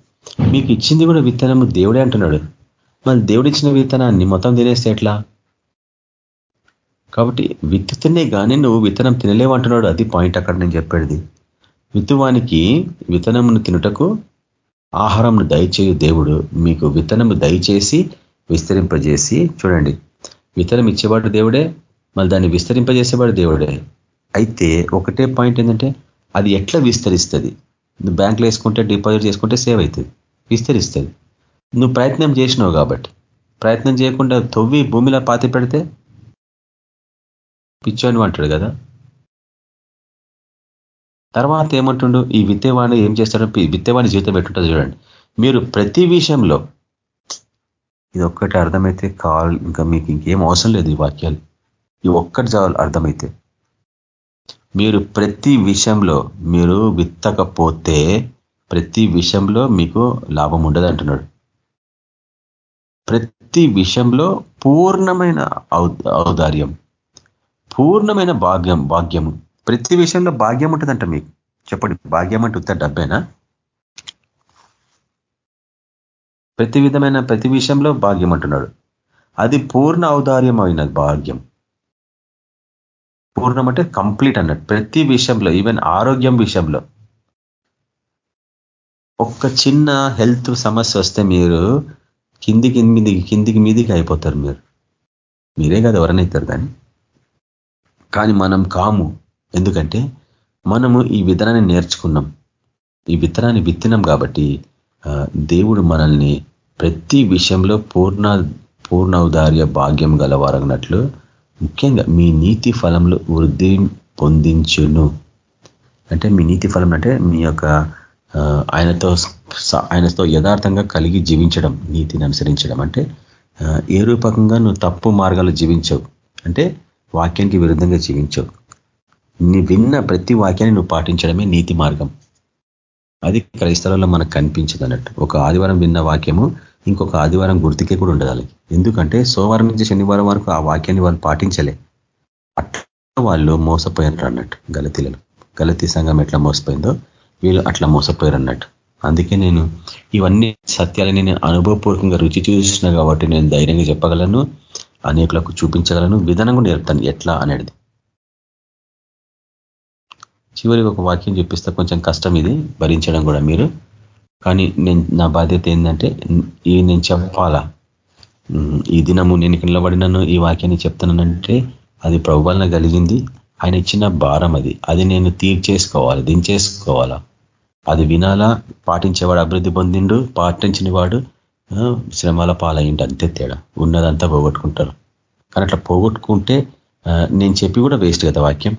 మీకు ఇచ్చింది కూడా విత్తనము దేవుడే అంటున్నాడు. మరి దేవుడిచ్చిన విత్తనాన్ని మొత్తం తినేస్తే ఎట్లా? కాబట్టి విత్తుతూనే కానీ నువ్వు విత్తనం తినలేవు అంటున్నాడు. అది పాయింట్ అక్కడ నేను చెప్పేది. విత్తువానికి విత్తనమును తినుటకు ఆహారంను దయచేయు దేవుడు మీకు విత్తనము దయచేసి విస్తరింపజేసి చూడండి. విత్తనం ఇచ్చేవాడు దేవుడే మళ్ళీ దాన్ని విస్తరింపజేసేవాడు దేవుడే. అయితే ఒకటే పాయింట్ ఏంటంటే అది ఎట్లా విస్తరిస్తుంది? నువ్వు బ్యాంకులో వేసుకుంటే డిపాజిట్ చేసుకుంటే సేవ్ అవుతుంది విస్తరిస్తుంది. నువ్వు ప్రయత్నం చేసినావు కాబట్టి. ప్రయత్నం చేయకుండా తొవ్వి భూమిలో పాతి పెడితే పిచ్చోని అంటాడు కదా. తర్వాత ఏమంటుండు? ఈ విత్తేవాణి ఏం చేస్తాడో విత్తేవాణి జీవితం పెట్టుంటుంది చూడండి. మీరు ప్రతి విషయంలో ఇది ఒక్కటి అర్థమైతే కాల్ ఇంకా మీకు ఇంకేం అవసరం లేదు ఈ వాక్యాలు. ఇవి ఒక్కటి చాలు అర్థమైతే. మీరు ప్రతి విషయంలో మీరు విత్తకపోతే ప్రతి విషయంలో మీకు లాభం ఉండదు అంటున్నాడు. ప్రతి విషయంలో పూర్ణమైన ఔదార్యం. పూర్ణమైన భాగ్యం భాగ్యము. ప్రతి విషయంలో భాగ్యం ఉంటుందంట మీకు. చెప్పండి భాగ్యం అంటే ఉత్త డబ్బేనా? ప్రతి విధమైన ప్రతి విషయంలో భాగ్యం అంటున్నాడు. అది పూర్ణ ఔదార్యం భాగ్యం. పూర్ణం అంటే కంప్లీట్ అన్నట్టు ప్రతి విషయంలో ఈవెన్ ఆరోగ్యం విషయంలో. ఒక్క చిన్న హెల్త్ సమస్య వస్తే మీరు కిందికి మీదికి కిందికి మీదికి అయిపోతారు మీరు. మీరే కదా ఎవరనైతారు కానీ. కానీ మనం కాము. ఎందుకంటే మనము ఈ విధానాన్ని నేర్చుకున్నాం. ఈ విత్తనాన్ని విత్తినాం కాబట్టి దేవుడు మనల్ని ప్రతి విషయంలో పూర్ణ పూర్ణౌదార్య భాగ్యం గలవారగినట్లు ముఖ్యంగా మీ నీతి ఫలంలో వృద్ధి పొందించును. అంటే మీ నీతి ఫలం అంటే మీ యొక్క ఆయనతో ఆయనతో యథార్థంగా కలిగి జీవించడం నీతిని అనుసరించడం. అంటే ఏ రూపకంగా నువ్వు తప్పు మార్గాలు జీవించవు. అంటే వాక్యానికి విరుద్ధంగా జీవించవు. నీ విన్న ప్రతి వాక్యాన్ని నువ్వు పాటించడమే నీతి మార్గం. అది క్రైస్తవంలో మనకు కనిపించదు అన్నట్టు. ఒక ఆదివారం విన్న వాక్యము ఇంకొక ఆదివారం గుర్తుకే కూడా ఉండదు ఎందుకంటే సోమవారం నుంచి శనివారం వరకు ఆ వాక్యాన్ని వాళ్ళు పాటించలే. అట్లా వాళ్ళు మోసపోయారు అన్నట్టు గలతీలలో గలతీ సంఘం ఎట్లా మోసపోయిందో వీళ్ళు అట్లా మోసపోయారు అన్నట్టు. అందుకే నేను ఇవన్నీ సత్యాలని నేను అనుభవపూర్వకంగా రుచి చూసిన కాబట్టి నేను ధైర్యంగా చెప్పగలను అనేకులకు చూపించగలను విధానం కూడా నేర్పుతాను ఎట్లా అనేది. చివరికి ఒక వాక్యం చూపిస్తే కొంచెం కష్టం ఇది భరించడం కూడా మీరు. కానీ నేను నా బాధ్యత ఏంటంటే ఇది నేను చెప్పాలా? ఈ దినము నేను నిలబడినను ఈ వాక్యాన్ని చెప్తున్నానంటే అది ప్రభు వలన కలిగింది. ఆయన ఇచ్చిన భారం అది. అది నేను తీర్చేసుకోవాలి దించేసుకోవాలా? అది వినాలా? పాటించేవాడు అభివృద్ధి పొందిండు పాటించిన వాడు శ్రమాల పాలయ్యండి అంతే తేడా. ఉన్నదంతా పోగొట్టుకుంటారు. కానీ అట్లా పోగొట్టుకుంటే నేను చెప్పి కూడా వేస్ట్ కదా వాక్యం.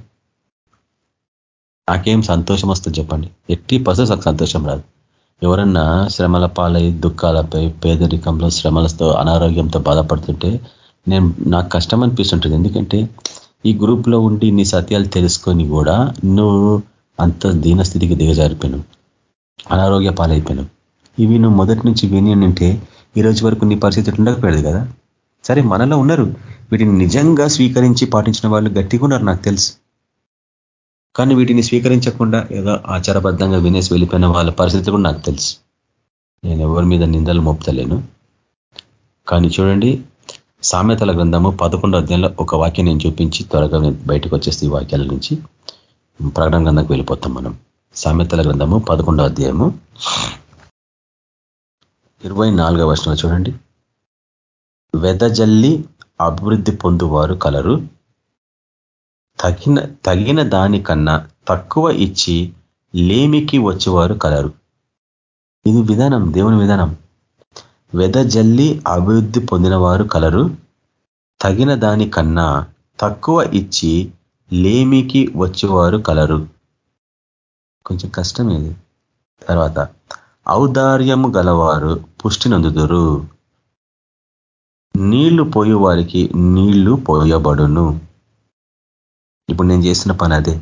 నాకేం సంతోషం వస్తుంది చెప్పండి. ఎట్టి పసు సంతోషం రాదు. ఎవరన్నా శ్రమల పాలై దుఃఖాలపై పేదరికంలో శ్రమలతో అనారోగ్యంతో బాధపడుతుంటే నేను నాకు కష్టం అనిపిస్తుంటుంది. ఎందుకంటే ఈ గ్రూప్లో ఉండి నీ సత్యాలు తెలుసుకొని కూడా నువ్వు అంత దీనస్థితికి దిగజారిపోయాను. అనారోగ్య పాలైపోయాను. ఇవి నువ్వు మొదటి నుంచి విని అంటే ఈ రోజు వరకు నీ పరిస్థితి ఉండకపోయాడు కదా? సరే మనలో ఉన్నారు. వీటిని నిజంగా స్వీకరించి పాటించిన వాళ్ళు గట్టిగా ఉన్నారు నాకు తెలుసు. కానీ వీటిని స్వీకరించకుండా ఏదో ఆచారబద్ధంగా వినేసి వెళ్ళిపోయిన వాళ్ళ పరిస్థితి కూడా నాకు తెలుసు. నేను ఎవరి మీద నిందలు మోపుతలేను. కానీ చూడండి సామెతల గ్రంథము పదకొండో అధ్యాయంలో ఒక వాక్యం నేను చూపించి త్వరగా బయటకు వచ్చేసి ఈ వాక్యాల నుంచి ప్రకటన గ్రంథంకు వెళ్ళిపోతాం మనం. సామెతల గ్రంథము పదకొండో అధ్యాయము ఇరవై నాలుగో వర్షంలో చూడండి. వెదజల్లి అభివృద్ధి పొందువారు కలరు. తగిన తగిన దానికన్నా తక్కువ ఇచ్చి లేమికి వచ్చేవారు కలరు. ఇది విధానం దేవుని విధానం. వెదజల్లి అభివృద్ధి పొందినవారు కలరు. తగిన దానికన్నా తక్కువ ఇచ్చి లేమికి వచ్చేవారు కలరు. కొంచెం కష్టం ఇది. తర్వాత ఔదార్యము గలవారు పుష్టి నందుదురు. నీళ్ళు పోయేవారికి నీళ్ళు పోయబడును. ఇప్పుడు నేను చేసిన పని అదే.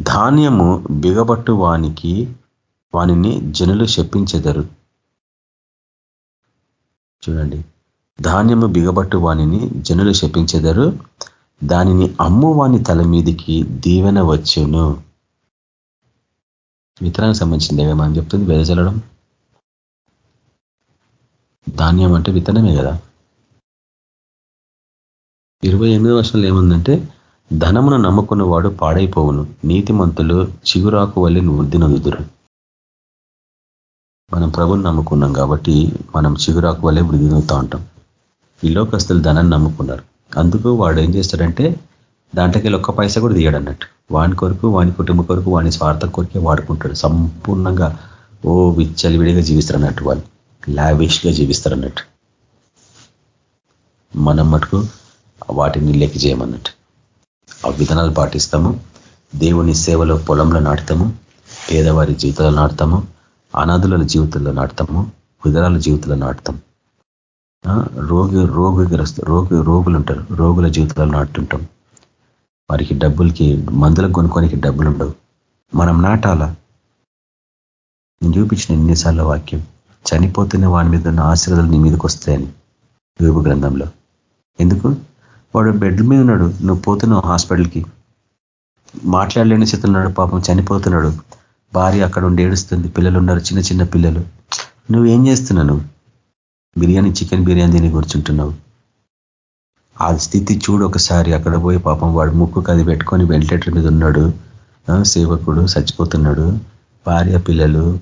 ధాన్యము బిగబట్టు వానికి వానిని జనులు శప్పించెదరు చూడండి. ధాన్యము బిగబట్టు వానిని జనులు శపించెదరు. దానిని అమ్మువాని తల మీదికి దీవెన వచ్చును. విత్తనానికి సంబంధించింది మనం చెప్తుంది వెదజల్లడం. ధాన్యం అంటే విత్తనమే కదా. ఇరవై ఎనిమిది వర్షంలో ఏముందంటే ధనమును నమ్ముకున్న వాడు పాడైపోవును. నీతిమంతులు చిగురాకు వల్లి వృద్ధినొందుదురు మనం ప్రభుని నమ్ముకున్నాం కాబట్టి మనం చిగురాకు వల్లే వృద్ధి నొందుతూ ఉంటాం. ఈ లోకస్తులు ధనాన్ని నమ్ముకున్నారు. అందుకు వాడు ఏం చేస్తాడంటే దాంట్లోకి ఒక్క పైసా కూడా తీయడు అన్నట్టు వాని కొరకు వాని కుటుంబ కొరకు వాని స్వార్థం కొరికే వాడుకుంటాడు. సంపూర్ణంగా ఓ విచ్చలివిడిగా జీవిస్తారు అన్నట్టు వాళ్ళు. లావిష్గా జీవిస్తారు అన్నట్టు మనం మటుకు వాటిని లెక్క చేయమన్నట్టు. ఆ విధానాలు పాటిస్తాము. దేవుని సేవలో పొలంలో నాటుతాము. పేదవారి జీవితంలో నాటుతాము. అనాథుల జీవితంలో నాటుతాము. విధరాల జీవితంలో నాటుతాం రోగి రోగిగ్రస్త రోగి రోగులు ఉంటారు. రోగుల జీవితాలు నాటుంటాం వారికి డబ్బులకి మందులకు కొనుక్కోనికి డబ్బులు ఉండవు. మనం నాటాలా? నేను చూపించిన ఎన్నిసార్లు వాక్యం చనిపోతున్న వాని మీద ఉన్న ఆశీర్వాదాలు నీ మీదకి వస్తాయని. యోగు గ్రంథంలో. ఎందుకు? వాడు బెడ్ మీద ఉన్నాడు. నువ్వు పోతున్నావు హాస్పిటల్కి. మాట్లాడలేని స్థితిలో ఉన్నాడు పాపం చనిపోతున్నాడు. భార్య అక్కడ ఉండి ఏడుస్తుంది. పిల్లలు ఉన్నారు. చిన్న చిన్న పిల్లలు. నువ్వేం చేస్తున్నావు బిర్యానీ చికెన్ బిర్యానీ తిని కూర్చుంటున్నావు. ఆ స్థితి చూడు ఒకసారి. అక్కడ పోయి పాపం వాడు ముక్కు కది పెట్టుకొని వెంటిలేటర్ మీద ఉన్నాడు. సేవకుడు చచ్చిపోతున్నాడు. భార్య పిల్లలు.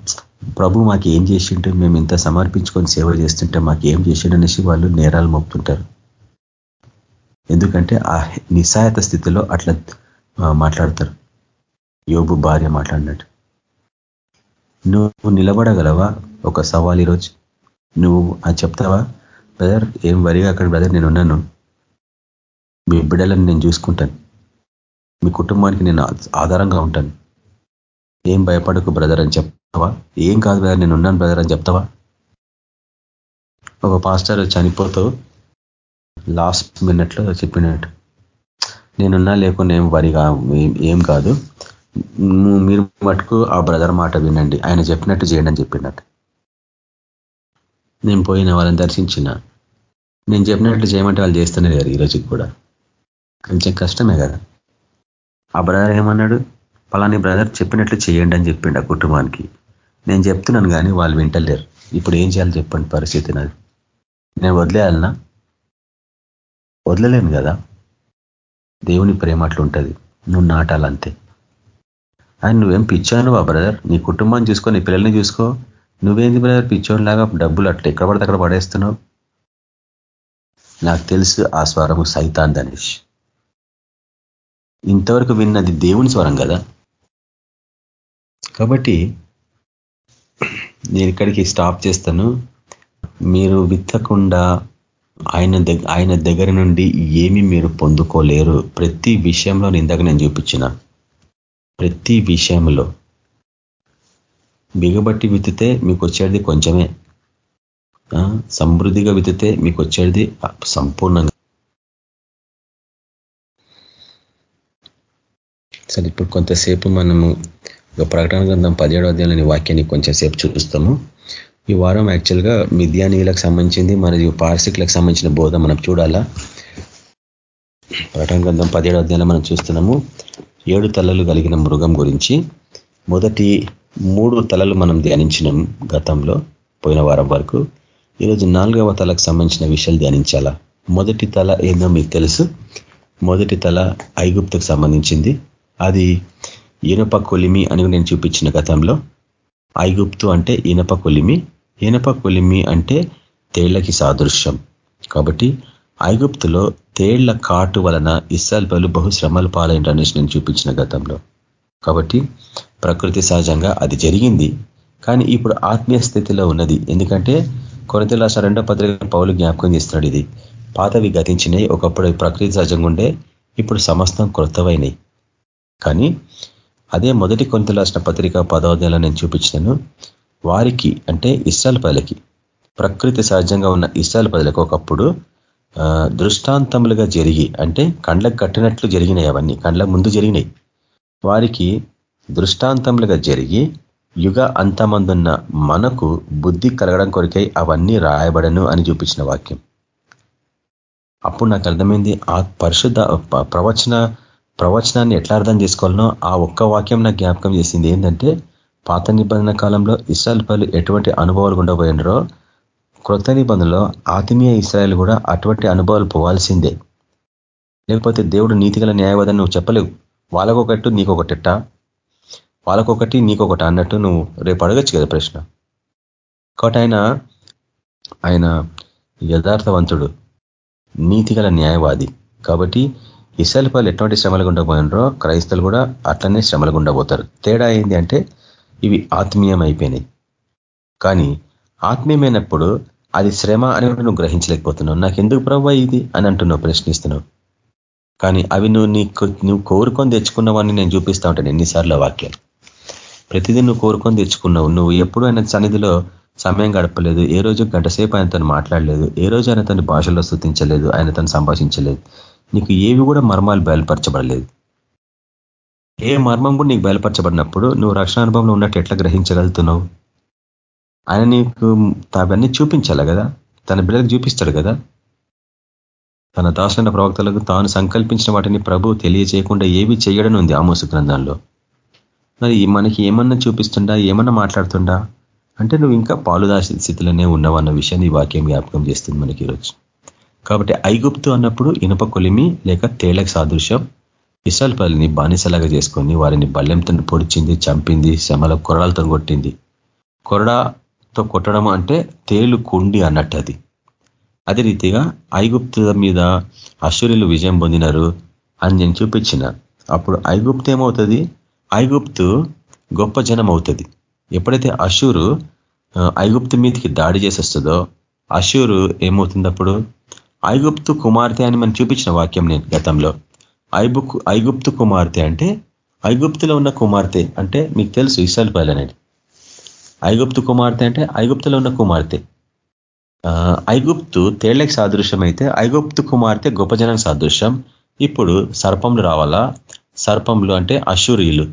ప్రభు మాకు ఏం చేసింటే మేము ఇంత సమర్పించుకొని సేవ చేస్తుంటే మాకు ఏం చేసిండనేసి వాళ్ళు నేరాలు మోపుతుంటారు. ఎందుకంటే ఆ నిస్సాయత స్థితిలో అట్లా మాట్లాడతారు. యోబు భార్య మాట్లాడినట్టు. నువ్వు నిలబడగలవా? ఒక సవాల్ ఈరోజు. నువ్వు అది చెప్తావా? బ్రదర్ ఏం వరిగా అక్కడ బ్రదర్ నేను ఉన్నాను. మీ బిడ్డలను నేను చూసుకుంటాను. మీ కుటుంబానికి నేను ఆధారంగా ఉంటాను. ఏం భయపడకు బ్రదర్ అని చెప్తావా? ఏం కాదు బ్రదర్ నేను ఉన్నాను బ్రదర్ అని చెప్తావా? ఒక పాస్టర్ చనిపోతూ లాస్ట్ మినిట్లో చెప్పినట్టు. నేనున్నా లేకుండా ఏం వరిగా ఏం కాదు. మీరు మటుకు ఆ బ్రదర్ మాట వినండి. ఆయన చెప్పినట్టు చేయండి అని చెప్పినట్టు. నేను పోయిన వాళ్ళని దర్శించిన. నేను చెప్పినట్లు చేయమంటే వాళ్ళు చేస్తూనే లేరు ఈరోజుకి కూడా. కొంచెం కష్టమే కదా. ఆ బ్రదర్ ఏమన్నాడు? పలాని బ్రదర్ చెప్పినట్లు చేయండి అని చెప్పిండు ఆ కుటుంబానికి. నేను చెప్తున్నాను కానీ వాళ్ళు వింటలేరు. ఇప్పుడు ఏం చేయాలి చెప్పండి పరిస్థితి నాది. నేను వదిలేయాలన్నా వదలలేను కదా. దేవుని ప్రేమ అట్లుంటుంది నువ్వు నాటాలంతే. ఆయన నువ్వేం పిచ్చాను ఆ బ్రదర్. నీ కుటుంబాన్ని చూసుకో నీ పిల్లల్ని చూసుకో. నువ్వేంది బ్రదర్ పిచ్చోన్ లాగా డబ్బులు అట్లా ఎక్కడ పడితే అక్కడ పడేస్తున్నావు? నాకు తెలుసు ఆ స్వరము సైతాన్ ధనేష్. ఇంతవరకు విన్నది దేవుని స్వరం కదా. కాబట్టి నేను ఇక్కడికి స్టాప్ చేస్తాను. మీరు విత్తకుండా ఆయన ఆయన దగ్గర నుండి ఏమి మీరు పొందుకోలేరు. ప్రతి విషయంలో ఇందాక నేను చూపించిన. ప్రతి విషయంలో. బిగబట్టి విత్తితే మీకు వచ్చేది కొంచెమే సమృద్ధిగా విత్తితే మీకు వచ్చేది సంపూర్ణంగా. సరే ఇప్పుడు కొంతసేపు మనము ఒక ప్రకటన గ్రంథం పదిహేడో అధ్యాయంలోని వాక్యాన్ని కొంచెం సేపు చూపిస్తాము. ఈ వారం యాక్చువల్గా మిథ్యానీయులకు సంబంధించింది మరియు పార్సిక్లకు సంబంధించిన బోధ మనం చూడాలా? ప్రకటన గ్రంథం పదిహేడో అధ్యాయంలో మనం చూస్తున్నాము ఏడు తలలు కలిగిన మృగం గురించి. మొదటి మూడు తలలు మనం ధ్యానించినాం గతంలో పోయిన వారం వరకు. ఈరోజు నాలుగవ తలకు సంబంధించిన విషయాలు ధ్యానించాలా? మొదటి తల ఏందో మీకు తెలుసు. మొదటి తల ఐగుప్తుకు సంబంధించింది. అది ఇనప కొలిమి అని నేను చూపించిన గతంలో. ఐగుప్తు అంటే ఇనప కొలిమి. ఇనప కొలిమి అంటే తేళ్ళకి సాదృశ్యం. కాబట్టి ఐగుప్తులో తేళ్ళ కాటు వలన ఇస్సాల్ పలు బహుశ్రమలు పాలైన నేను చూపించిన గతంలో. కాబట్టి ప్రకృతి సహజంగా అది జరిగింది. కానీ ఇప్పుడు ఆత్మీయ స్థితిలో ఉన్నది. ఎందుకంటే కొరతలాస రెండో పత్రిక పౌలు జ్ఞాపకం చేస్తున్నాడు ఇది. పాతవి గతించినాయి ఒకప్పుడు ప్రకృతి సహజంగా ఉండే ఇప్పుడు సమస్తం క్రొత్తవైనాయి కానీ అదే మొదటి కొంత రాసిన పత్రిక పదోదయాలు నేను చూపించినాను. వారికి అంటే ఇస్రాల్ పదలకి ప్రకృతి సహజంగా ఉన్న ఇస్రాల్ పదలకు ఒకప్పుడు దృష్టాంతములుగా జరిగి అంటే కండ్లకు కట్టినట్లు జరిగినాయి అవన్నీ కండ్ల ముందు జరిగినాయి. వారికి దృష్టాంతములుగా జరిగి యుగ అంతమందున్న మనకు బుద్ధి కలగడం కొరికై అవన్నీ రాయబడను అని చూపించిన వాక్యం. అప్పుడు నాకు అర్థమైంది ఆ పరిశుద్ధ ప్రవచన ప్రవచనాన్ని ఎట్లా అర్థం చేసుకోవాలనో ఆ ఒక్క వాక్యం నాకు జ్ఞాపకం చేసింది ఏంటంటే పాత నిబంధన కాలంలో ఇస్రాయల్ పలు ఎటువంటి అనుభవాలు ఉండబోయినరో క్రొత్త నిబంధనలో ఆత్మీయ ఇస్రాయల్ కూడా అటువంటి అనుభవాలు పోవాల్సిందే. లేకపోతే దేవుడు నీతిగల న్యాయవాదని నువ్వు చెప్పలేవు. వాళ్ళకొకట్టు నీకొకటిట్ట వాళ్ళకొకటి నీకొకటి అన్నట్టు నువ్వు రేపు అడగచ్చు కదా ప్రశ్న. కాబట్టి ఆయన ఆయన యథార్థవంతుడు నీతిగల న్యాయవాది. కాబట్టి ఇసల్పాలు ఎటువంటి శ్రమలు గుండా క్రైస్తవులు కూడా అట్లనే శ్రమలు గుండా పోతారు తేడా ఏంటి అంటే ఇవి ఆత్మీయమైపోయినాయి. కానీ ఆత్మీయమైనప్పుడు అది శ్రమ అని నువ్వు గ్రహించలేకపోతున్నావు. నాకు ఎందుకు ప్రభావ ఇది అని అంటున్నావు ప్రశ్నిస్తున్నావు. కానీ అవి నువ్వు నీకు నువ్వు కోరుకొని తెచ్చుకున్నవని నేను చూపిస్తా ఉంటాను ఎన్నిసార్లు వాక్యాలు. ప్రతిదీ నువ్వు కోరుకొని తెచ్చుకున్నావు. నువ్వు ఎప్పుడు ఆయన సన్నిధిలో సమయం గడపలేదు. ఏ రోజు గంట సేపు ఆయన తను మాట్లాడలేదు. ఏ రోజు ఆయన తన భాషలో స్థుతించలేదు ఆయన తను సంభాషించలేదు. నీకు ఏవి కూడా మర్మాలు బయలుపరచబడలేదు. ఏ మర్మం కూడా నీకు బయలుపరచబడినప్పుడు నువ్వు రక్షణ అనుభవంలో ఉన్నట్టు ఎట్లా గ్రహించగలుగుతున్నావు? ఆయన నీకు అవన్నీ చూపించాలి కదా? తన బిడ్డలకు చూపిస్తాడు కదా? తన దాసులైన ప్రవక్తలకు తాను సంకల్పించిన వాటిని ప్రభు తెలియచేయకుండా ఏవి చేయడని ఉంది ఆమోసు గ్రంథంలో. మరి మనకి ఏమన్నా చూపిస్తుండా? ఏమన్నా మాట్లాడుతుండా? అంటే నువ్వు ఇంకా పాలుదాసి స్థితిలోనే ఉన్నావన్న విషయాన్ని ఈ వాక్యం జ్ఞాపకం చేస్తుంది మనకి ఈరోజు. కాబట్టి ఐగుప్తు అన్నప్పుడు ఇనుప కొలిమి లేక తేలక సాదృశ్యం ఇసల్ పల్లిని బానిసలాగా చేసుకొని వారిని బల్లెంతో పొడిచింది చంపింది శమల కొరడాలతో కొట్టింది. కొరడాతో కొట్టడం అంటే తేలు కుండి అన్నట్టు అది. అదే రీతిగా ఐగుప్తు మీద అశ్వరులు విజయం పొందినారు అని నేను చూపించిన. అప్పుడు ఐగుప్తు ఏమవుతుంది? ఐగుప్తు గొప్ప జనం అవుతుంది ఎప్పుడైతే అషూరు ఐగుప్తు మీదకి దాడి చేసేస్తుందో అషూరు ఏమవుతుంది అప్పుడు? ఐగుప్తు కుమార్తె అని మనం చూపించిన వాక్యం నేను గతంలో. ఐబుక్ ఐగుప్తు కుమార్తె అంటే ఐగుప్తులో ఉన్న కుమార్తె అంటే మీకు తెలుసు ఇసల్ అనేది. ఐగుప్తు కుమార్తె అంటే ఐగుప్తులో ఉన్న కుమార్తె. ఐగుప్తు తేళ్ళకు సాదృశ్యం అయితే ఐగుప్తు కుమార్తె గొప్ప జనం సాదృశ్యం. ఇప్పుడు సర్పంలు రావాలా? సర్పంలు అంటే అశురీలు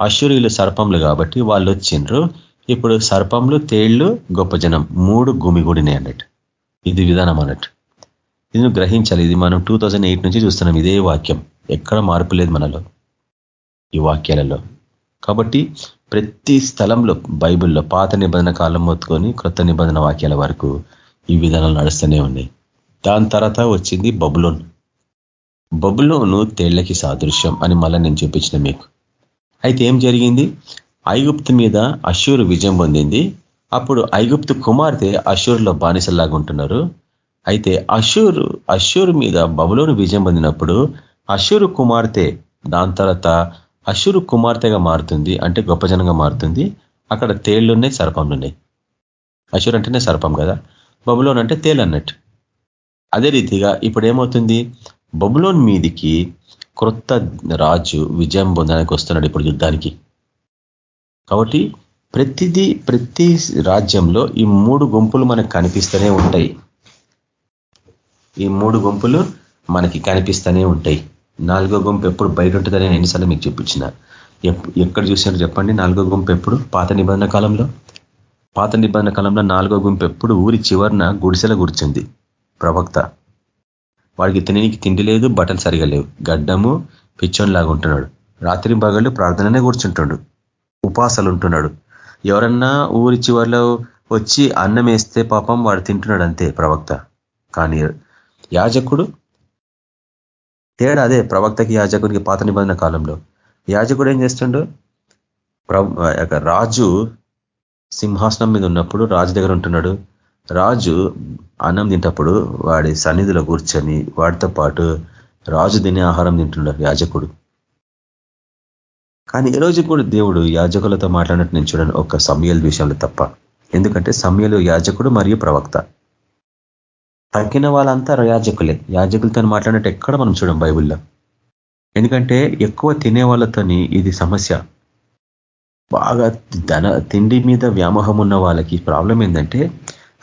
అశురీలు సర్పంలు కాబట్టి వాళ్ళు వచ్చిండ్రు. ఇప్పుడు సర్పంలు తేళ్ళు గొప్ప జనం. మూడు గుమిగూడినాయి అన్నట్టు ఇది విధానం అన్నట్టు. ఇది గ్రహించాలి. ఇది మనం టూ నుంచి చూస్తున్నాం. ఇదే వాక్యం. ఎక్కడ మార్పు లేదు మనలో. ఈ వాక్యాలలో. కాబట్టి ప్రతి స్థలంలో బైబిల్లో పాత నిబంధన కాలం మొత్తుకొని క్రొత్త నిబంధన వాక్యాల వరకు ఈ విధానాలు నడుస్తూనే ఉన్నాయి. దాని తర్వాత వచ్చింది బబులోన్. బబులోను తేళ్ళకి సాదృశ్యం అని మళ్ళీ నేను చూపించిన మీకు. అయితే ఏం జరిగింది? ఐగుప్తు మీద అషూరు విజయం పొందింది. అప్పుడు ఐగుప్తు కుమార్తె అషూర్లో బానిసల్లాగా ఉంటున్నారు. అయితే అశూరు అశూరు మీద బబులోను విజయం పొందినప్పుడు అషూరు కుమార్తె దాని తర్వాత అషూరు కుమార్తెగా మారుతుంది అంటే గొప్ప జనంగా మారుతుంది. అక్కడ తేళ్ళున్నాయి సర్పంలున్నాయి అషూర్ అంటేనే సర్పం కదా? బబులోన్ అంటే తేలు అన్నట్టు. అదే రీతిగా ఇప్పుడు ఏమవుతుంది? బబులోన్ మీదికి క్రొత్త రాజు విజయం పొందడానికి వస్తున్నాడు ఇప్పుడు యుద్ధానికి. కాబట్టి ప్రతిదీ ప్రతి రాజ్యంలో ఈ మూడు గుంపులు మనకు కనిపిస్తూనే ఉంటాయి. ఈ మూడు గుంపులు మనకి కనిపిస్తూనే ఉంటాయి. నాలుగో గుంపు ఎప్పుడు బయట ఉంటుందని నేను ఎన్నిసార్లు మీకు చూపించిన. ఎక్కడ చూసినారు చెప్పండి. నాలుగో గుంపు ఎప్పుడు? పాత నిబంధన కాలంలో? పాత నిబంధన కాలంలో నాలుగో గుంపు ఎప్పుడు? ఊరి చివరిన గుడిసెల గుర్చింది ప్రవక్త. వాడికి తిననికి తిండి లేదు బట్టలు సరిగా లేవు. గడ్డము పిచ్చోన్లాగా ఉంటున్నాడు. రాత్రి భాగాలు ప్రార్థననే కూర్చుంటాడు ఉపాసాలు ఉంటున్నాడు ఎవరన్నా ఊరి చివరిలో వచ్చి అన్నం వేస్తే పాపం వాడు తింటున్నాడు అంతే ప్రవక్త. కానీ యాజకుడు? తేడా అదే ప్రవక్తకి యాజకుడికి పాత నిబంధన కాలంలో. యాజకుడు ఏం చేస్తుండో? రాజు సింహాసనం మీద ఉన్నప్పుడు రాజు దగ్గర ఉంటున్నాడు. రాజు అన్నం తింటప్పుడు వాడి సన్నిధిలో కూర్చొని వాడితో పాటు రాజు తినే ఆహారం తింటున్నాడు యాజకుడు. కానీ ఈ రోజు కూడా దేవుడు యాజకులతో మాట్లాడినట్టు నేను చూడను ఒక సమయల విషయంలో తప్ప. ఎందుకంటే సమయలు యాజకుడు మరియు ప్రవక్త. తగ్గిన వాళ్ళంతా యాజకులే. యాజకులతో మాట్లాడినట్టు ఎక్కడ మనం చూడం బైబుల్లో? ఎందుకంటే ఎక్కువ తినే వాళ్ళతోని ఇది సమస్య. బాగా ధన తిండి మీద వ్యామోహం ఉన్న వాళ్ళకి ప్రాబ్లం ఏంటంటే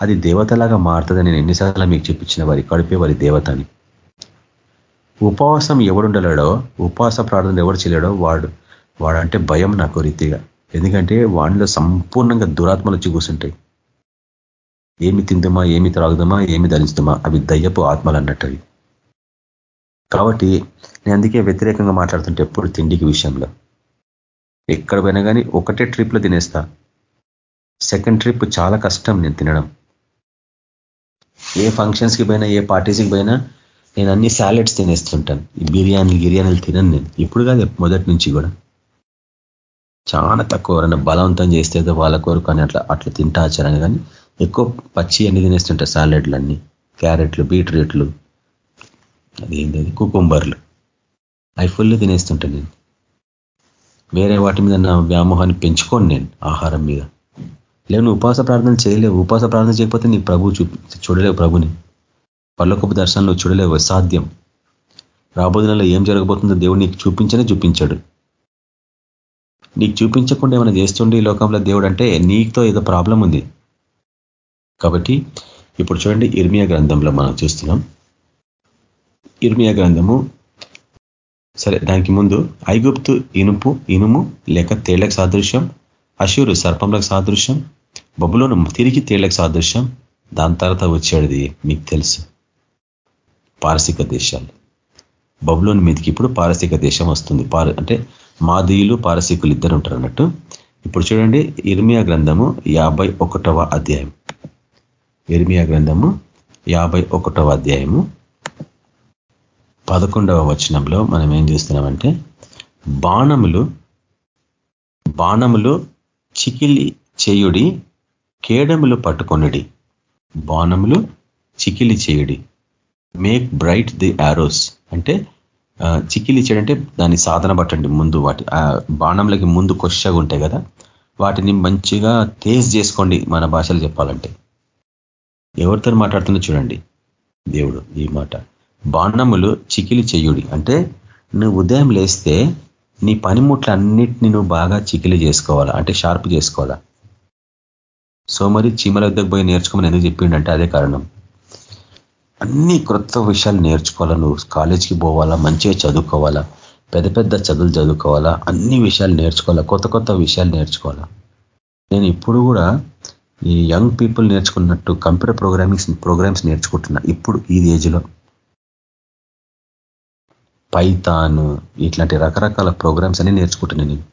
అది దేవతలాగా మారుతుందని నేను ఎన్నిసార్లు మీకు చెప్పించిన వారి కడిపే వారి దేవతని. ఉపవాసం ఎవడుండలేడో ఉపవాస ప్రార్థన ఎవడు చేయలేడో వాడు వాడంటే భయం నాకు రీతిగా. ఎందుకంటే వాడిలో సంపూర్ణంగా దురాత్మలు వచ్చి కూర్చుంటాయి. ఏమి తిందమా ఏమి త్రాగుదామా ఏమి ధరిస్తుమా అవి దయ్యపు ఆత్మలు అన్నట్టు కాబట్టి నేను అందుకే వ్యతిరేకంగా మాట్లాడుతుంటే ఎప్పుడు తిండికి విషయంలో. ఎక్కడ పోయినా కానీ ఒకటే ట్రిప్లో తినేస్తా. సెకండ్ ట్రిప్ చాలా కష్టం నేను తినడం. ఏ ఫంక్షన్స్కి పోయినా ఏ పార్టీస్కి పోయినా నేను అన్ని సాలెడ్స్ తినేస్తుంటాను. ఈ బిర్యానీలు గిర్యానీలు తినను నేను. ఇప్పుడు కాదు మొదటి నుంచి కూడా. చాలా తక్కువ ఎవరైనా బలవంతం చేస్తే వాళ్ళ కోరిక అని అట్లా అట్లా తింటా ఆచారాన్ని కానీ ఎక్కువ పచ్చి అన్ని తినేస్తుంటా సాలెడ్లు అన్ని క్యారెట్లు బీట్రూట్లు అది? కుకుంబర్లు. అవి ఫుల్ తినేస్తుంటా నేను. వేరే వాటి మీద నా వ్యామోహాన్ని పెంచుకోను నేను ఆహారం మీద. లేవు నువ్వు ఉపవాస ప్రార్థన చేయలేవు. ఉపవాస ప్రార్థన చేయకపోతే నీ ప్రభు చూడలేవు ప్రభుని. పర్లోకపు దర్శనంలో చూడలేవు సాధ్యం రాబోదినలో ఏం జరగబోతుందో దేవుడు నీకు చూపించనే చూపించాడు. నీకు చూపించకుండా ఏమైనా చేస్తుండే ఈ లోకంలో దేవుడు అంటే నీతో ఏదో ప్రాబ్లం ఉంది. కాబట్టి ఇప్పుడు చూడండి ఇర్మియా గ్రంథంలో మనం చూస్తున్నాం. ఇర్మియా గ్రంథము సరే దానికి ముందు ఐగుప్తు ఇనుపు ఇనుము లేక తేళ్ళకు సాదృశ్యం అశూరు సర్పంలకు సాదృశ్యం బొబ్బులోను తిరిగి తేళ్ళకు సాదృశ్యం దాని తర్వాత వచ్చేది మీకు తెలుసు. పారసిక దేశాలు. బబులోని మీదకి ఇప్పుడు పారసిక దేశం వస్తుంది. పార అంటే మాదీయులు పారసీకులు ఇద్దరు ఉంటారు అన్నట్టు ఇప్పుడు చూడండి ఇర్మియా గ్రంథము యాభై ఒకటవ అధ్యాయం. ఎర్మియా గ్రంథము యాభై ఒకటవ అధ్యాయము. పదకొండవ వచనంలో మనం ఏం చూస్తున్నామంటే బాణములు బాణములు చికిలి చేయుడి కేడములు పట్టుకొనుడి. బాణములు చికిలి చేయుడి. మేక్ బ్రైట్ ది ఆరోస్ అంటే చికిలి చేయడంటే దాన్ని సాధన పట్టండి ముందు వాటి బాణంలకి ముందు కొషగా ఉంటాయి కదా వాటిని మంచిగా తేజ్ చేసుకోండి మన భాషలు చెప్పాలంటే. ఎవరితో మాట్లాడుతున్నా చూడండి. దేవుడు ఈ మాట. బాణములు చికిలి చెయ్యుడి అంటే నువ్వు ఉదయం లేస్తే నీ పనిముట్లన్నిటిని నువ్వు బాగా చికిలి చేసుకోవాలా? అంటే షార్ప్ చేసుకోవాలా? సో మరి చీమల వద్దకు పోయి నేర్చుకోమని ఎందుకు చెప్పిండంటే అదే కారణం. అన్ని క్రొత్త విషయాలు నేర్చుకోవాలా నువ్వు? కాలేజీకి పోవాలా? మంచిగా చదువుకోవాలా? పెద్ద పెద్ద చదువులు చదువుకోవాలా? అన్ని విషయాలు నేర్చుకోవాలా? కొత్త కొత్త విషయాలు నేర్చుకోవాలా? నేను ఇప్పుడు కూడా ఈ యంగ్ పీపుల్ నేర్చుకున్నట్టు కంప్యూటర్ ప్రోగ్రామింగ్స్ ప్రోగ్రామ్స్ నేర్చుకుంటున్నా. ఇప్పుడు ఈ ఏజ్లో. పైతాను ఇట్లాంటి రకరకాల ప్రోగ్రామ్స్ అన్ని నేర్చుకుంటున్నా నేను.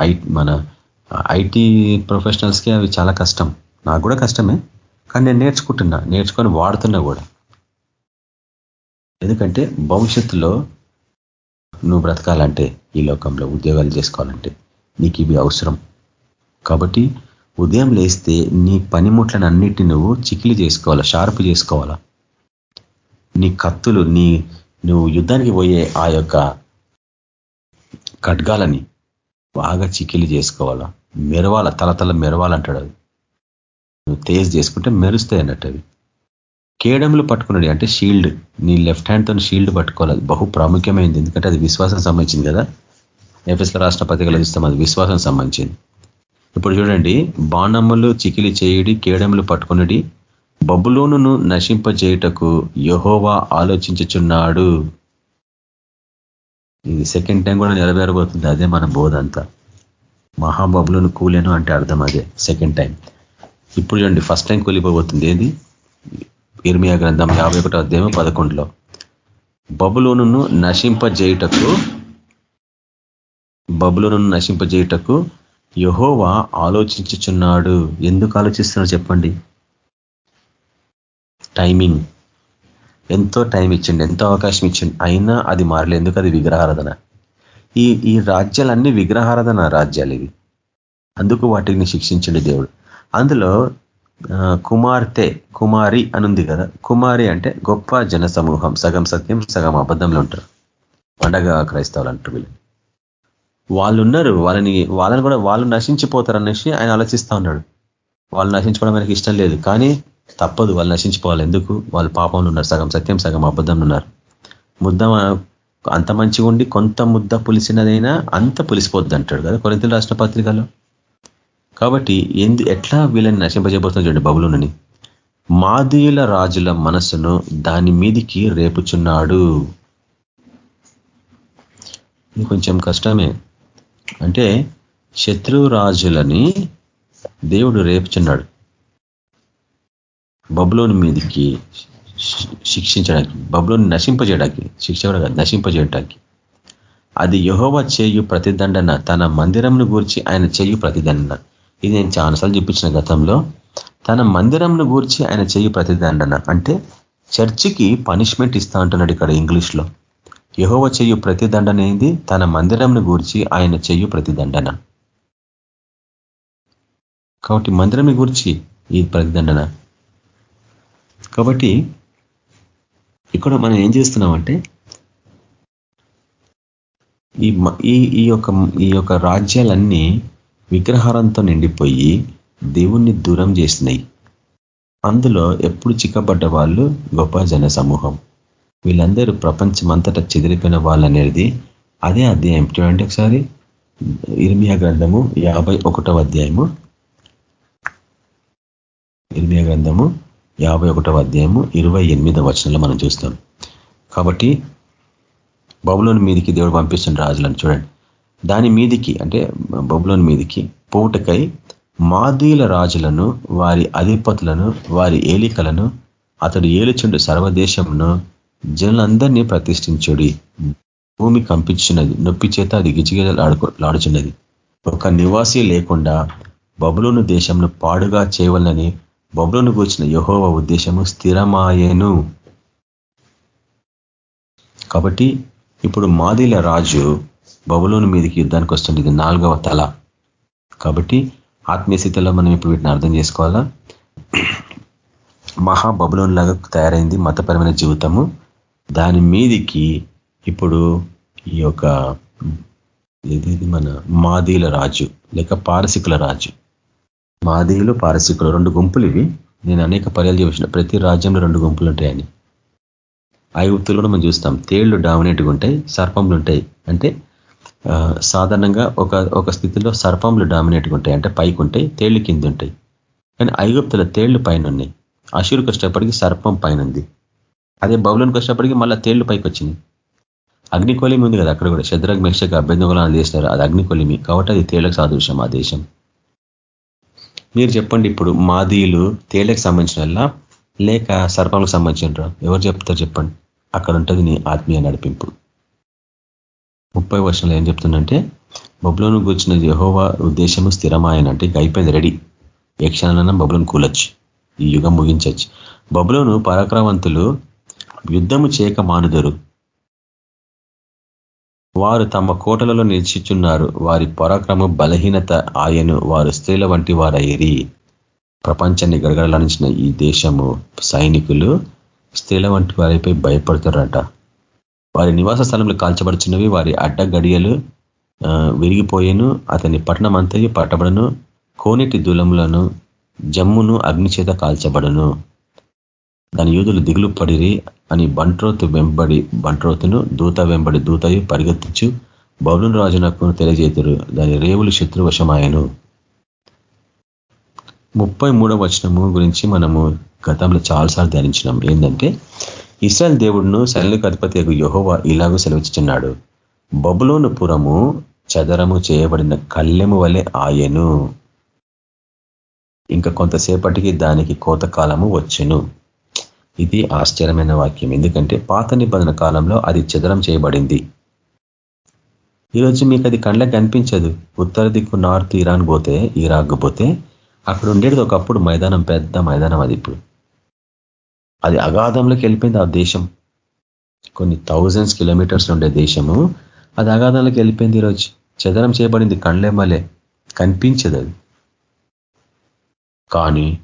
ఐ మన ఐటీ ప్రొఫెషనల్స్కి అవి చాలా కష్టం. నాకు కూడా కష్టమే. కానీ నేను నేర్చుకుంటున్నా. నేర్చుకొని వాడుతున్నా కూడా. ఎందుకంటే భవిష్యత్తులో నువ్వు బ్రతకాలంటే ఈ లోకంలో ఉద్యోగాలు చేసుకోవాలంటే నీకు ఇవి అవసరం. కాబట్టి ఉదయం లేస్తే నీ పనిముట్లను అన్నిటి నువ్వు చికిలి చేసుకోవాలా షార్ప్ చేసుకోవాలా? నీ కత్తులు నీ నువ్వు యుద్ధానికి పోయే ఆ యొక్క ఖడ్గాలని బాగా చికిలి చేసుకోవాలా? మెరవాల తల తల మెరవాలంటాడు అది. నువ్వు తేజ్ చేసుకుంటే మెరుస్తాయి అన్నట్టు అవి కేడములు పట్టుకున్నాడు అంటే షీల్డ్ నీ లెఫ్ట్ హ్యాండ్తో షీల్డ్ పట్టుకోవాలి. బహు ప్రాముఖ్యమైంది ఎందుకంటే అది విశ్వాసం సంబంధించింది కదా. ఎఫ్ఎస్ల రాష్ట్ర పత్రికలు అది విశ్వాసం సంబంధించింది. ఇప్పుడు చూడండి బాణములు చికిలి చేయుడి కేడములు పట్టుకున్నది బబులోను నశింపజేయుటకు యహోవా ఆలోచించుచున్నాడు. ఇది సెకండ్ టైం కూడా నెరవేరబోతుంది అదే మన బోధ అంతా. మహాబబులను కూలేను అంటే అర్థం అదే సెకండ్ టైం ఇప్పుడు చూడండి ఫస్ట్ టైం కూలిపోబోతుంది ఏది? ఇర్మియా గ్రంథం యాభై ఒకటో అధ్యాయం పదకొండులో. బబులోను నశింపజేయుటకు బబులోను నశింపజేయుటకు యహోవా ఆలోచించుచున్నాడు. ఎందుకు ఆలోచిస్తున్నాడు చెప్పండి? టైమింగ్. ఎంతో టైం ఇచ్చిండు ఎంతో అవకాశం ఇచ్చిండు. అయినా అది మారలే ఎందుకు అది విగ్రహారాధన? ఈ ఈ రాజ్యాలన్నీ విగ్రహారాధన రాజ్యాలు ఇవి. అందుకు వాటిని శిక్షించండి దేవుడు. అందులో కుమార్తె కుమారి అనుంది కదా. కుమారి అంటే గొప్ప జన సమూహం సగం సత్యం సగం అబద్ధంలో ఉంటారు. పండగ క్రైస్తవులు అంటారు వీళ్ళు. వాళ్ళు ఉన్నారు వాళ్ళని వాళ్ళని కూడా వాళ్ళు నశించిపోతారు అనేసి ఆయన ఆలోచిస్తూ ఉన్నాడు. వాళ్ళు నశించుకోవడం ఆయనకి ఇష్టం లేదు కానీ తప్పదు వాళ్ళు నశించిపోవాలి. ఎందుకు? వాళ్ళు పాపంలో ఉన్నారు సగం సత్యం సగం అబద్ధంలో ఉన్నారు. ముద్ద అంత మంచిగా ఉండి కొంత ముద్ద పులిసినదైనా అంత పులిసిపోద్ది అంటాడు కదా కొరింతలు రాష్ట్ర పత్రికలో. కాబట్టి ఎందు ఎట్లా వీళ్ళని నశింపజేయబోతుంది చూడండి బబులునని. మాదీయుల రాజుల మనసును దాని మీదికి రేపుచున్నాడు. కొంచెం కష్టమే. అంటే శత్రు రాజులని దేవుడు రేపుచున్నాడు. బబులోని మీదికి శిక్షించడానికి బబులోని నశింపజేయడానికి శిక్ష కూడా నశింపజేయడానికి అది యహోవ చేయు ప్రతిదండన తన మందిరంను గూర్చి ఆయన చేయు ప్రతిదండన. ఇది నేను చాలాసార్లు చూపించిన గతంలో. తన మందిరంను గూర్చి ఆయన చేయు ప్రతిదండన. అంటే చర్చికి పనిష్మెంట్ ఇస్తా అంటున్నాడు ఇక్కడ ఇంగ్లీష్లో. యహోవ చెయ్యు ప్రతిదండన ఏంది? తన మందిరంను గూర్చి ఆయన చెయ్యు ప్రతిదండన. కాబట్టి మందిరం గూర్చి ఈ ప్రతిదండన. కాబట్టి ఇక్కడ మనం ఏం చేస్తున్నామంటే ఈ ఈ యొక్క ఈ యొక్క రాజ్యాలన్నీ విగ్రహారంతో నిండిపోయి దేవుణ్ణి దూరం చేసినాయి. అందులో ఎప్పుడు చిక్కబడ్డ వాళ్ళు గొప్ప జన సమూహం వీళ్ళందరూ ప్రపంచమంతటా చెదిరిపోయిన వాళ్ళు అనేది అదే అధ్యాయం. చూడండి ఒకసారి. ఇర్మియా గ్రంథము యాభై ఒకటవ అధ్యాయము. ఇర్మియా గ్రంథము యాభై ఒకటవ అధ్యాయము ఇరవై ఎనిమిదవ వచనంలో మనం చూస్తాం. కాబట్టి బబులోని మీదికి దేవుడు పంపిస్తున్న రాజులను చూడండి. దాని మీదికి అంటే బబులోని మీదికి పోటకై మాదీల రాజులను వారి అధిపతులను వారి ఏలికలను అతడు ఏలుచుండు సర్వదేశంను జనులందరినీ ప్రతిష్ఠించుడి. భూమి కంపించినది నొప్పి చేత అది గిజిగిజలు లాడుచున్నది. ఒక నివాసి లేకుండా బబులోను దేశంను పాడుగా చేయవలనని బబులోను కూర్చిన యహోవ ఉద్దేశము స్థిరమాయేను. కాబట్టి ఇప్పుడు మాదిల రాజు బబులోని మీదకి యుద్ధానికి వస్తుంది ఇది నాలుగవ తల. కాబట్టి ఆత్మీయ స్థితిలో మనం ఇప్పుడు వీటిని అర్థం చేసుకోవాలా? మహా బబులోన్ లాగా తయారైంది మతపరమైన జీవితము. దాని మీదికి ఇప్పుడు ఈ యొక్క ఇది మన మాదీల రాజు లేక పారసికుల రాజు. మాదీలు పారసికులు రెండు గుంపులు ఇవి నేను అనేక పర్యాలు చూసిన ప్రతి రాజ్యంలో రెండు గుంపులు ఉంటాయని ఐగుప్తులు కూడా మనం చూస్తాం. తేళ్ళు డామినేట్గా ఉంటాయి సర్పంలు ఉంటాయి. అంటే సాధారణంగా ఒక ఒక స్థితిలో సర్పంలు డామినేట్గా ఉంటాయి. అంటే పైకి ఉంటాయి తేళ్ళు కింద ఉంటాయి. కానీ ఐగుప్తుల తేళ్ళు పైన ఉన్నాయి అశురుకు వచ్చేటప్పటికి సర్పం పైన ఉంది అదే బౌలంకి వచ్చినప్పటికీ మళ్ళీ తేళ్ళు పైకి వచ్చింది అగ్నికొలిమి ఉంది కదా అక్కడ కూడా. శత్రుఘ్ మేక్షకు అభ్యర్థులను చేస్తారు అది అగ్నికొలిమి కాబట్టి అది తేళ్ళకు సాదృశ్యం ఆ దేశం. మీరు చెప్పండి ఇప్పుడు మాదీలు తేళ్ళకు సంబంధించిన లేక సర్పంలకు సంబంధించిన ఎవరు చెప్తారు చెప్పండి. అక్కడ ఉంటుంది నీ ఆత్మీయ నడిపింపు. ముప్పై వర్షంలో ఏం చెప్తుందంటే బబులోను కూర్చున్న యహోవా ఉద్దేశము స్థిరమాయనంటే ఇక అయిపోయింది రెడీ. ఏ క్షణాలన్నా బబులోను కూలొచ్చు. ఈ యుగం ముగించచ్చు. బబులోను పరాక్రమంతులు యుద్ధము చేయక మానుదరు. వారు తమ కోటలలో నిలిచిచున్నారు. వారి పరాక్రమ బలహీనత ఆయను వారు స్త్రీల వంటి వారయ్యి ప్రపంచాన్ని గడగడలాడించిన ఈ దేశము సైనికులు స్త్రీల వంటి వారిపై భయపడుతున్నారట వారి నివాస స్థలంలో కాల్చబడుచున్నవి. వారి అడ్డ గడియలు విరిగిపోయేను. అతని పట్టణం అంతయు పట్టబడను. కోనేటి దూలములను జమ్మును అగ్నిచేత కాల్చబడను. దాని యూదులు దిగులు పడిరి అని బంట్రోతు వెంబడి బంట్రోతును దూత వెంబడి దూతయు పరిగెత్తించు బౌలున్ రాజునకు తెలియజేతురు. దాని రేవులు శత్రువశమాయను. ముప్పై మూడవ వచనము గురించి మనము గతంలో చాలాసార్లు ధ్యానించినాం. ఏంటంటే ఇస్రాయల్ దేవుడును సైనిక అధిపతి యహోవా ఇలాగూ సెలవిస్తున్నాడు బబులోను పురము చదరము చేయబడిన కళ్ళెము వలె ఆయను. ఇంకా కొంతసేపటికి దానికి కోతకాలము వచ్చును. ఇది ఆశ్చర్యమైన వాక్యం. ఎందుకంటే పాత నిబంధన కాలంలో అది చదరం చేయబడింది. ఈరోజు మీకు అది కళ్ళకి కనిపించదు ఉత్తర దిక్కు నార్త్ ఇరాన్ పోతే ఇరాక్ పోతే అక్కడ ఉండేది ఒకప్పుడు మైదానం పెద్ద మైదానం అది ఇప్పుడు. అది అగాధంలోకి వెళ్ళిపోయింది ఆ దేశం. కొన్ని థౌజండ్స్ కిలోమీటర్స్ ఉండే దేశము. అది అగాధంలోకి వెళ్ళిపోయింది ఈరోజు. చదరం చేయబడింది కండ్లేమలే కనిపించదు అది. కానీ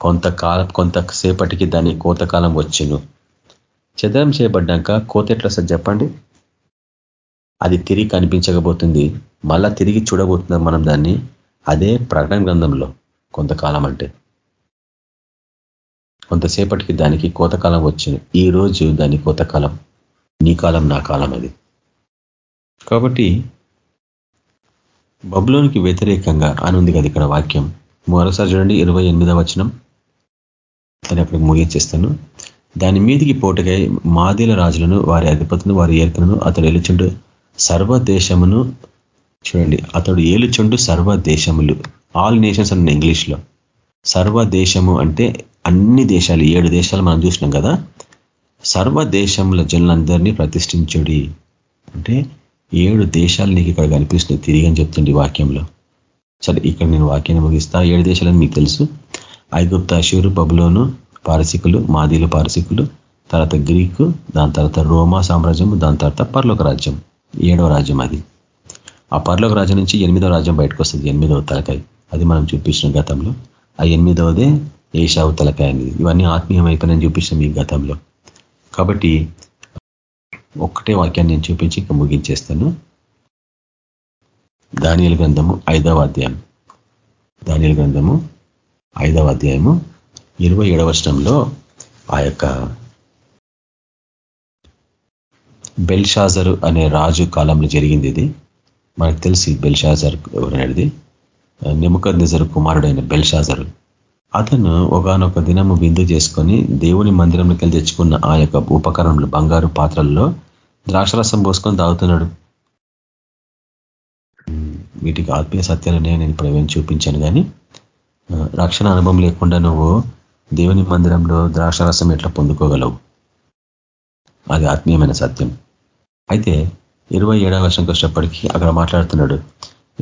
కొంతకాలం కొంతసేపటికి దాని కోతకాలం వచ్చును. చదరం చేయబడ్డాక కోత ఎట్లా సార్ చెప్పండి? అది తిరిగి కనిపించకపోతుంది. మళ్ళా తిరిగి చూడబోతున్నాం మనం దాన్ని. అదే ప్రకటన గ్రంథంలో కొంతకాలం అంటే. కొంతసేపటికి దానికి కోతకాలం వచ్చింది ఈ రోజు దాని కోతకాలం. నీ కాలం నా కాలం అది. కాబట్టి బబులోనికి వ్యతిరేకంగా అని ఉంది కదా ఇక్కడ వాక్యం. మరోసారి చూడండి ఇరవై ఎనిమిదవ వచనం. అని అక్కడికి ముగించేస్తాను దాని మీదికి పోటుకై మాదిల రాజులను వారి అధిపతులను వారి ఏర్కలను అతడు ఎలుచుండు సర్వదేశమును చూడండి. అతడు ఏలుచుండు సర్వదేశములు. ఆల్ నేషన్స్ అన్న ఇంగ్లీష్లో. సర్వదేశము అంటే అన్ని దేశాలు ఏడు దేశాలు మనం చూసినాం కదా. సర్వదేశముల జనులందరినీ ప్రతిష్ఠించుడి. అంటే ఏడు దేశాలు నీకు ఇక్కడ కనిపిస్తుంది తిరిగి అని చెప్తుంది వాక్యంలో. సరే ఇక్కడ నేను వాక్యాన్ని ముగిస్తా. ఏడు దేశాలని మీకు తెలుసు. ఐగుప్త అశూరు బబులోను పారసికులు మాదీలు పారసికులు తర్వాత గ్రీకు దాని తర్వాత రోమా సామ్రాజ్యం దాని తర్వాత పర్లోక రాజ్యం ఏడవ రాజ్యం అది. ఆ పర్లోక రాజ్యం నుంచి ఎనిమిదవ రాజ్యం బయటకు వస్తుంది ఎనిమిదవ తలకాయ. అది మనం చూపించిన గతంలో. ఆ ఎనిమిదవదే ఏషావు తలకాయ అనేది. ఇవన్నీ ఆత్మీయమైపోయినని చూపించాం చూపించిన ఈ గతంలో. కాబట్టి ఒక్కటే వాక్యాన్ని నేను చూపించి ఇంకా ముగించేస్తాను. దానియల గ్రంథము ఐదవ అధ్యాయం. దానియల గ్రంథము ఐదవ అధ్యాయము ఇరవై ఏడవ వర్షంలో ఆ యొక్క బెల్షాజరు అనే రాజు కాలంలో జరిగింది ఇది. మనకు తెలిసి బెల్షాజర్ ఎవరనేది. నిముక నిజరు కుమారుడైన బెల్షాజరు. అతను ఒకనొక దినము విందు చేసుకొని దేవుని మందిరంలోకి వెళ్ళి తెచ్చుకున్న ఆ యొక్క ఉపకరణలు బంగారు పాత్రల్లో ద్రాక్షరసం పోసుకొని తాగుతున్నాడు. వీటికి ఆత్మీయ సత్యాలనే నేను ఇప్పుడు ఏమేమి చూపించాను కానీ రక్షణ అనుభవం లేకుండా నువ్వు దేవుని మందిరంలో ద్రాక్షరసం ఎట్లా పొందుకోగలవు? అది ఆత్మీయమైన సత్యం. అయితే ఇరవై ఏడవ వర్షంకి వచ్చేప్పటికీ అక్కడ మాట్లాడుతున్నాడు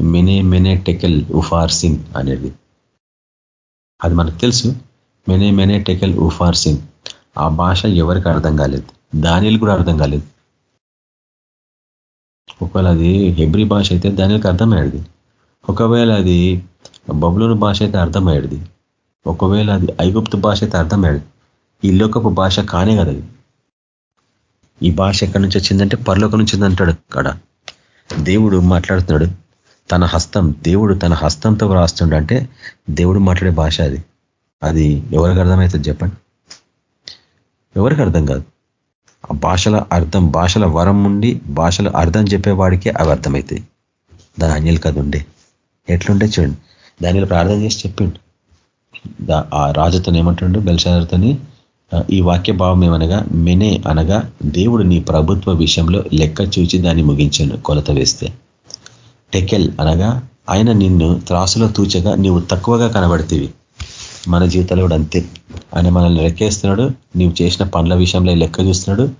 మెనే మెనే టెకెల్ ఉఫార్సిన్ అనేది. అది మనకు తెలుసు మెనే మెనే టెకెల్ ఉఫార్సిన్ ఆ భాష ఎవరికి అర్థం కాలేదు? దానిలు కూడా అర్థం కాలేదు. ఒకవేళ అది హెబ్రి భాష అయితే దానికి అర్థమయ్యేది. ఒకవేళ అది బబులోని భాష అయితే అర్థమయ్యేది. ఒకవేళ అది ఐగుప్తు భాష అయితే అర్థమయ్యేది. ఈ లోకపు భాష కానే కదా ఈ భాష ఎక్కడి నుంచి వచ్చిందంటే పరలోకం నుంచి అంటాడు అక్కడ. దేవుడు మాట్లాడుతున్నాడు. తన హస్తం దేవుడు తన హస్తంతో రాస్తుండంటే దేవుడు మాట్లాడే భాష అది. అది ఎవరికి అర్థమవుతుంది చెప్పండి? ఎవరికి అర్థం కాదు. ఆ భాషల అర్థం భాషల వరం ఉండి భాషల అర్థం చెప్పేవాడికే అవి అర్థమవుతాయి. ధాన్యాలు కథ ఉండే. ఎట్లుంటే చూడండి. దానిలో ప్రార్థన చేసి చెప్పిండు. ఆ రాజుతో ఏమంటుండు? బెల్షాదర్తోని ఈ వాక్య భావం ఏమనగా మెనే అనగా దేవుడు నీ ప్రభుత్వ విషయంలో లెక్క చూచి దాన్ని ముగించాను కొలత వేస్తే. టెకెల్ అనగా ఆయన నిన్ను త్రాసులో తూచగా నీవు తక్కువగా కనబడితేవి. మన జీవితాలు కూడా అంతే. ఆయన మనల్ని లెక్కేస్తున్నాడు నీవు చేసిన పనుల విషయంలో లెక్క చూస్తున్నాడు.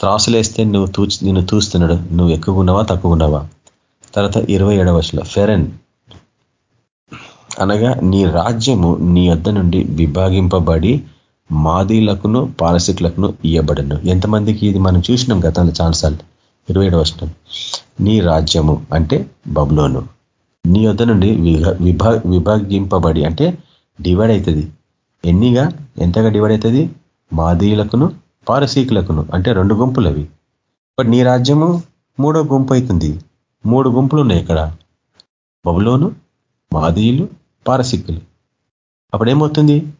త్రాసులు వేస్తే నువ్వు తూ నిన్ను తూస్తున్నాడు. నువ్వు ఎక్కువ ఉన్నావా తక్కువ ఉన్నావా? తర్వాత ఇరవై ఏడవ ఫెరెన్ అనగా నీ రాజ్యము నీ వద్ద నుండి విభాగింపబడి మాదీలకును పారసికులకును ఇయ్యబడను. ఎంతమందికి ఇది మనం చూసినాం గతంలో చాలాసార్లు. ఇరవై ఏడవ నీ రాజ్యము అంటే బబులోను. నీ వద్ద నుండి విభాగింపబడి అంటే డివైడ్ అవుతుంది ఎన్నిగా? ఎంతగా డివైడ్ అవుతుంది మాదీయులకును పారసీకులకును అంటే రెండు గుంపులు అవి బట్ నీ రాజ్యము మూడో గుంపు అవుతుంది మూడు గుంపులు ఉన్నాయి ఇక్కడ. బబులోను మాదీయులు పారసిక్కులు అప్పుడేమవుతుంది?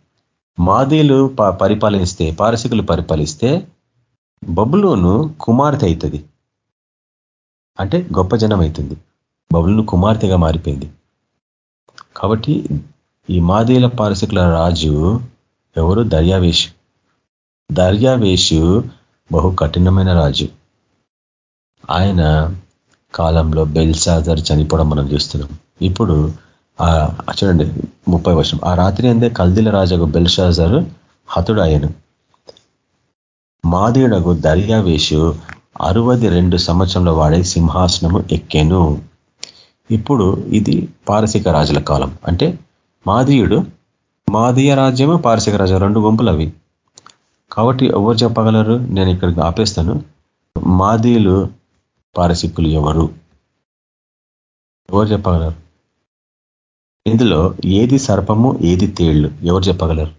మాదేలు పరిపాలిస్తే పారసికులు పరిపాలిస్తే బబులోను కుమార్తె అవుతుంది అంటే గొప్ప జనం అవుతుంది బబులును కుమార్తెగా మారిపోయింది. కాబట్టి ఈ మాదేల పారసికుల రాజు ఎవరు? దర్యావేషు. దర్యావేషు బహు కఠినమైన రాజు. ఆయన కాలంలో బెల్సాజర్ చనిపోవడం మనం చూస్తున్నాం. ఇప్పుడు చూడండి ముప్పై వర్షం. ఆ రాత్రి అందే కల్దిల రాజాకు బెల్షాజర్ హతుడాయను అయ్యను దర్యావేషు అరవది రెండు సంవత్సరంలో వాడే సింహాసనము ఎక్కెను. ఇప్పుడు ఇది పారసిక రాజుల కాలం. అంటే మాదీయుడు మాదీయ రాజ్యము పారసిక రాజ్యం రెండు గుంపులు అవి కాబట్టి ఎవరు చెప్పగలరు? నేను ఇక్కడికి ఆపేస్తాను. మాదీయులు పారసిక్కులు ఎవరు? ఎవరు చెప్పగలరు? ఇందులో ఏది సర్పము ఏది తేళ్ళు? ఎవరు చెప్పగలరు?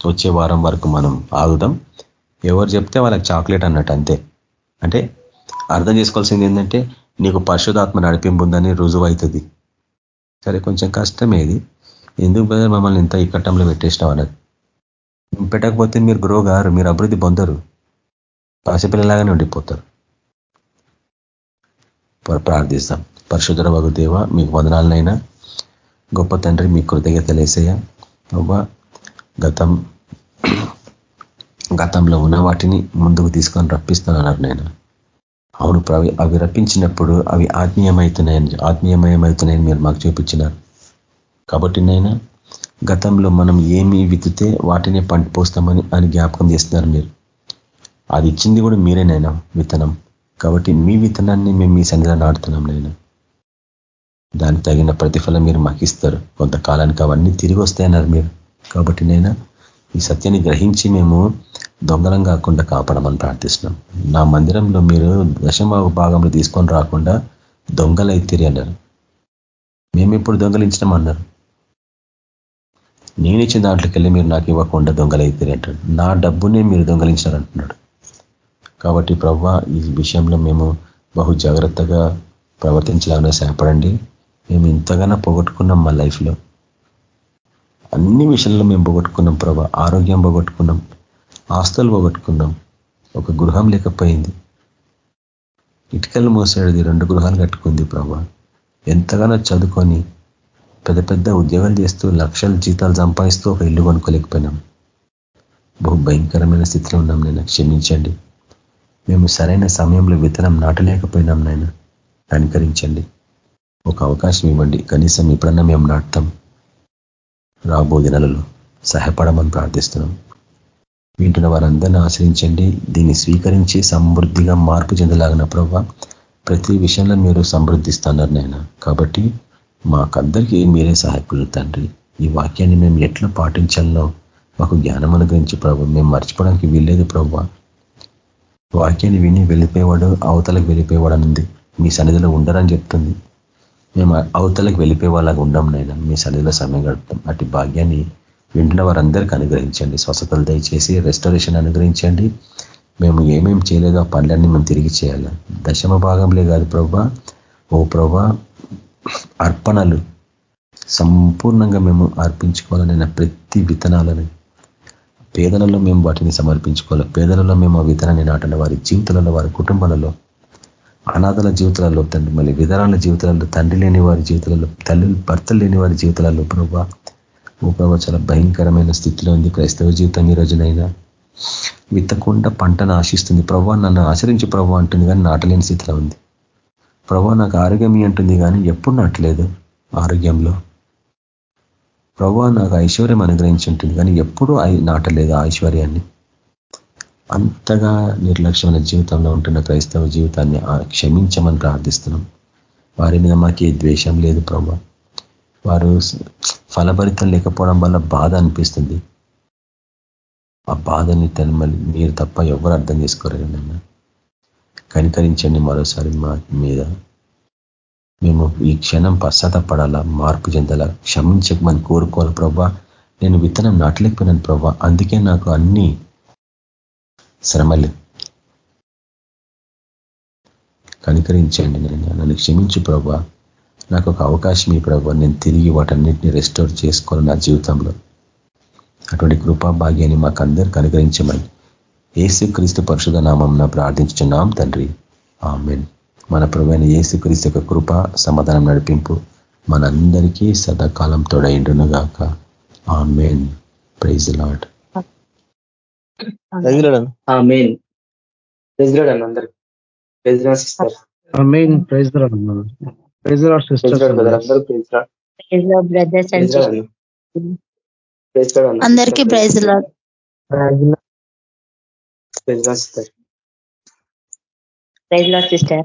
వచ్చే వారం వరకు మనం ఆగుదాం. ఎవరు చెప్తే వాళ్ళకి చాక్లెట్ అన్నట్టు అంతే. అంటే అర్థం చేసుకోవాల్సింది ఏంటంటే నీకు పరిశుధాత్మ నడిపింపు ఉందని రుజువు అవుతుంది. సరే కొంచెం కష్టమేది ఎందుకు బ్రదర్ మమ్మల్ని ఇంత ఇక్కటంలో పెట్టేసినాం అన్నది? పెట్టకపోతే మీరు గ్రో గారు మీరు అభివృద్ధి పొందరు. పసిపిల్లలాగానే ఉండిపోతారు. ప్రార్థిస్తాం. పరిశుద్ధ వగు దేవ మీకు వదనాలనైనా. గొప్ప తండ్రి మీ కృతజ్ఞతలేసయ్య అవ్వ గతం గతంలో ఉన్న వాటిని ముందుకు తీసుకొని రప్పిస్తానన్నారు నేను. అవును అవి రప్పించినప్పుడు అవి ఆత్మీయమవుతున్నాయని ఆత్మీయమయమవుతున్నాయని మీరు మాకు చూపించినారు. కాబట్టి నైనా గతంలో మనం ఏమి విత్తితే వాటినే పంట పోస్తామని అని జ్ఞాపకం చేస్తున్నారు మీరు. అది ఇచ్చింది కూడా మీరేనైనా విత్తనం. కాబట్టి మీ విత్తనాన్ని మేము మీ సన్నిధిలో నాడుతున్నాం నైనా. దానికి తగిన ప్రతిఫలం మీరు మాకు ఇస్తారు కొంతకాలానికి అవన్నీ తిరిగి వస్తాయన్నారు మీరు. కాబట్టి నేను ఈ సత్యాన్ని గ్రహించి మేము దొంగలం కాకుండా కాపాడమని ప్రార్థిస్తున్నాం. నా మందిరంలో మీరు దశమ భాగంలో తీసుకొని రాకుండా దొంగలైతిరి అన్నారు. మేము ఇప్పుడు దొంగలించడం అన్నారు. నేను ఇచ్చిన దాంట్లోకి వెళ్ళి మీరు నాకు ఇవ్వకుండా దొంగలైతిరి అంటాడు. నా డబ్బునే మీరు దొంగలించినారంటున్నాడు. కాబట్టి ప్రవ్వ ఈ విషయంలో మేము బహు జాగ్రత్తగా ప్రవర్తించాలని సహాయపడండి. మేము ఎంతగానో పోగొట్టుకున్నాం మా లైఫ్లో. అన్ని విషయంలో మేము పోగొట్టుకున్నాం ప్రభా. ఆరోగ్యం పోగొట్టుకున్నాం. ఆస్తులు పోగొట్టుకున్నాం. ఒక గృహం లేకపోయింది. ఇటుకలు మోసేది రెండు గృహాలు కట్టుకుంది ప్రభా. ఎంతగానో చదువుకొని పెద్ద పెద్ద ఉద్యోగాలు చేస్తూ లక్షల జీతాలు సంపాదిస్తూ ఒక ఇల్లు కొనుక్కోలేకపోయినాం. బహు భయంకరమైన స్థితిలో ఉన్నాం నేను క్షమించండి. మేము సరైన సమయంలో విత్తనం నాటలేకపోయినాం నాయన. కనికరించండి ఒక అవకాశం ఇవ్వండి. కనీసం ఇప్పుడన్నా మేము నాటుతాం రాబో దినాలలో సహాయపడమని ప్రార్థిస్తున్నాం. వింటున్న వారందరినీ ఆశ్రయించండి. దీన్ని స్వీకరించి సమృద్ధిగా మార్పు చెందలాగిన ప్రభావ ప్రతి విషయంలో మీరు సమృద్ధిస్తున్నారు నాయన. కాబట్టి మాకందరికీ మీరే సహాయకులు తండ్రి. ఈ వాక్యాన్ని మేము ఎట్లా పాటించాలో మాకు జ్ఞానం అనుగ్రహించి ప్రభు మేము మర్చిపోవడానికి వీల్లేదు ప్రభు. వాక్యాన్ని విని వెళ్ళిపోయేవాడు అవతలకు వెళ్ళిపోయేవాడు అనుంది. మీ సన్నిధిలో ఉండరని చెప్తుంది. మేము అవతలకు వెళ్ళిపోయే వాళ్ళగా ఉండం నైనా మీ సన్నిధిలో సమయం గడుపుతాం. అటు భాగ్యాన్ని వింటున్న వారందరికీ అనుగ్రహించండి. స్వస్థతలు దయచేసి రెస్టరేషన్ అనుగ్రహించండి. మేము ఏమేమి చేయలేదో ఆ పనులన్నీ మేము తిరిగి చేయాలి. దశమ భాగంలో కాదు ప్రభా. ఓ ప్రభా అర్పణలు సంపూర్ణంగా మేము అర్పించుకోవాలనైనా ప్రతి విత్తనాలని. పేదలలో మేము వాటిని సమర్పించుకోవాలి. పేదలలో మేము ఆ విత్తనాన్ని నాటిన వారి జీవితాలలో వారి కుటుంబాలలో అనాథల జీవితాలలో తండ్రి మళ్ళీ విధరాల జీవితాలలో తండ్రి లేని వారి జీవితాలలో తల్లి భర్తలు లేని వారి జీవితాలలో ప్రభా ఓ ప్రభా చాలా భయంకరమైన స్థితిలో ఉంది క్రైస్తవ జీవితం ఈ రోజునైనా. విత్తకుండా పంటను ఆశిస్తుంది. ప్రభా నన్ను ఆచరించి ప్రభా అంటుంది కానీ నాటలేని స్థితిలో ఉంది. ప్రభా నాకు ఆరోగ్యం అంటుంది కానీ ఎప్పుడు నాటలేదు ఆరోగ్యంలో. ప్రభా నాకు ఐశ్వర్యం అనుగ్రహించి ఉంటుంది కానీ ఎప్పుడూ నాటలేదు ఆ ఐశ్వర్యాన్ని. అంతగా నిర్లక్ష్యమైన జీవితంలో ఉంటున్న క్రైస్తవ జీవితాన్ని క్షమించమని ప్రార్థిస్తున్నాం. వారి మీద మాకు ద్వేషం లేదు ప్రభా. వారు ఫలభరితం లేకపోవడం వల్ల బాధ అనిపిస్తుంది. ఆ బాధని తనమల్లి మీరు తప్ప ఎవరు అర్థం చేసుకోలేరు నన్ను. కనికరించండి మరోసారి మా మీద. మేము ఈ క్షణం పశ్చాత్తపడాలా మార్పు చెందాలా క్షమించకమని కోరుకోవాలి ప్రభా. నేను విత్తనం నాటలేకపోయినాను ప్రభా. అందుకే నాకు అన్ని శ్రమలు. కనికరించండి నేను నన్ను క్షమించు ప్రభా. నాకు ఒక అవకాశం ఈ ప్రభా. నేను తిరిగి వాటన్నిటిని రెస్టోర్ చేసుకోవాలి నా జీవితంలో. అటువంటి కృపా భాగ్యాన్ని మాకు అందరికి కనికరించమని ఏసు క్రీస్తు పరిశుధ నామం ప్రార్థించున్నాం తండ్రి. ఆమెన్. మన ప్రభుత్వ ఏసు క్రీస్తు యొక్క కృప సమాధానం నడిపింపు మనందరికీ సదాకాలం తోడైండునుగాక. ఆమెన్. ప్రైజ్ లాడ్ అందరికీ praise Lord praise Lord sister.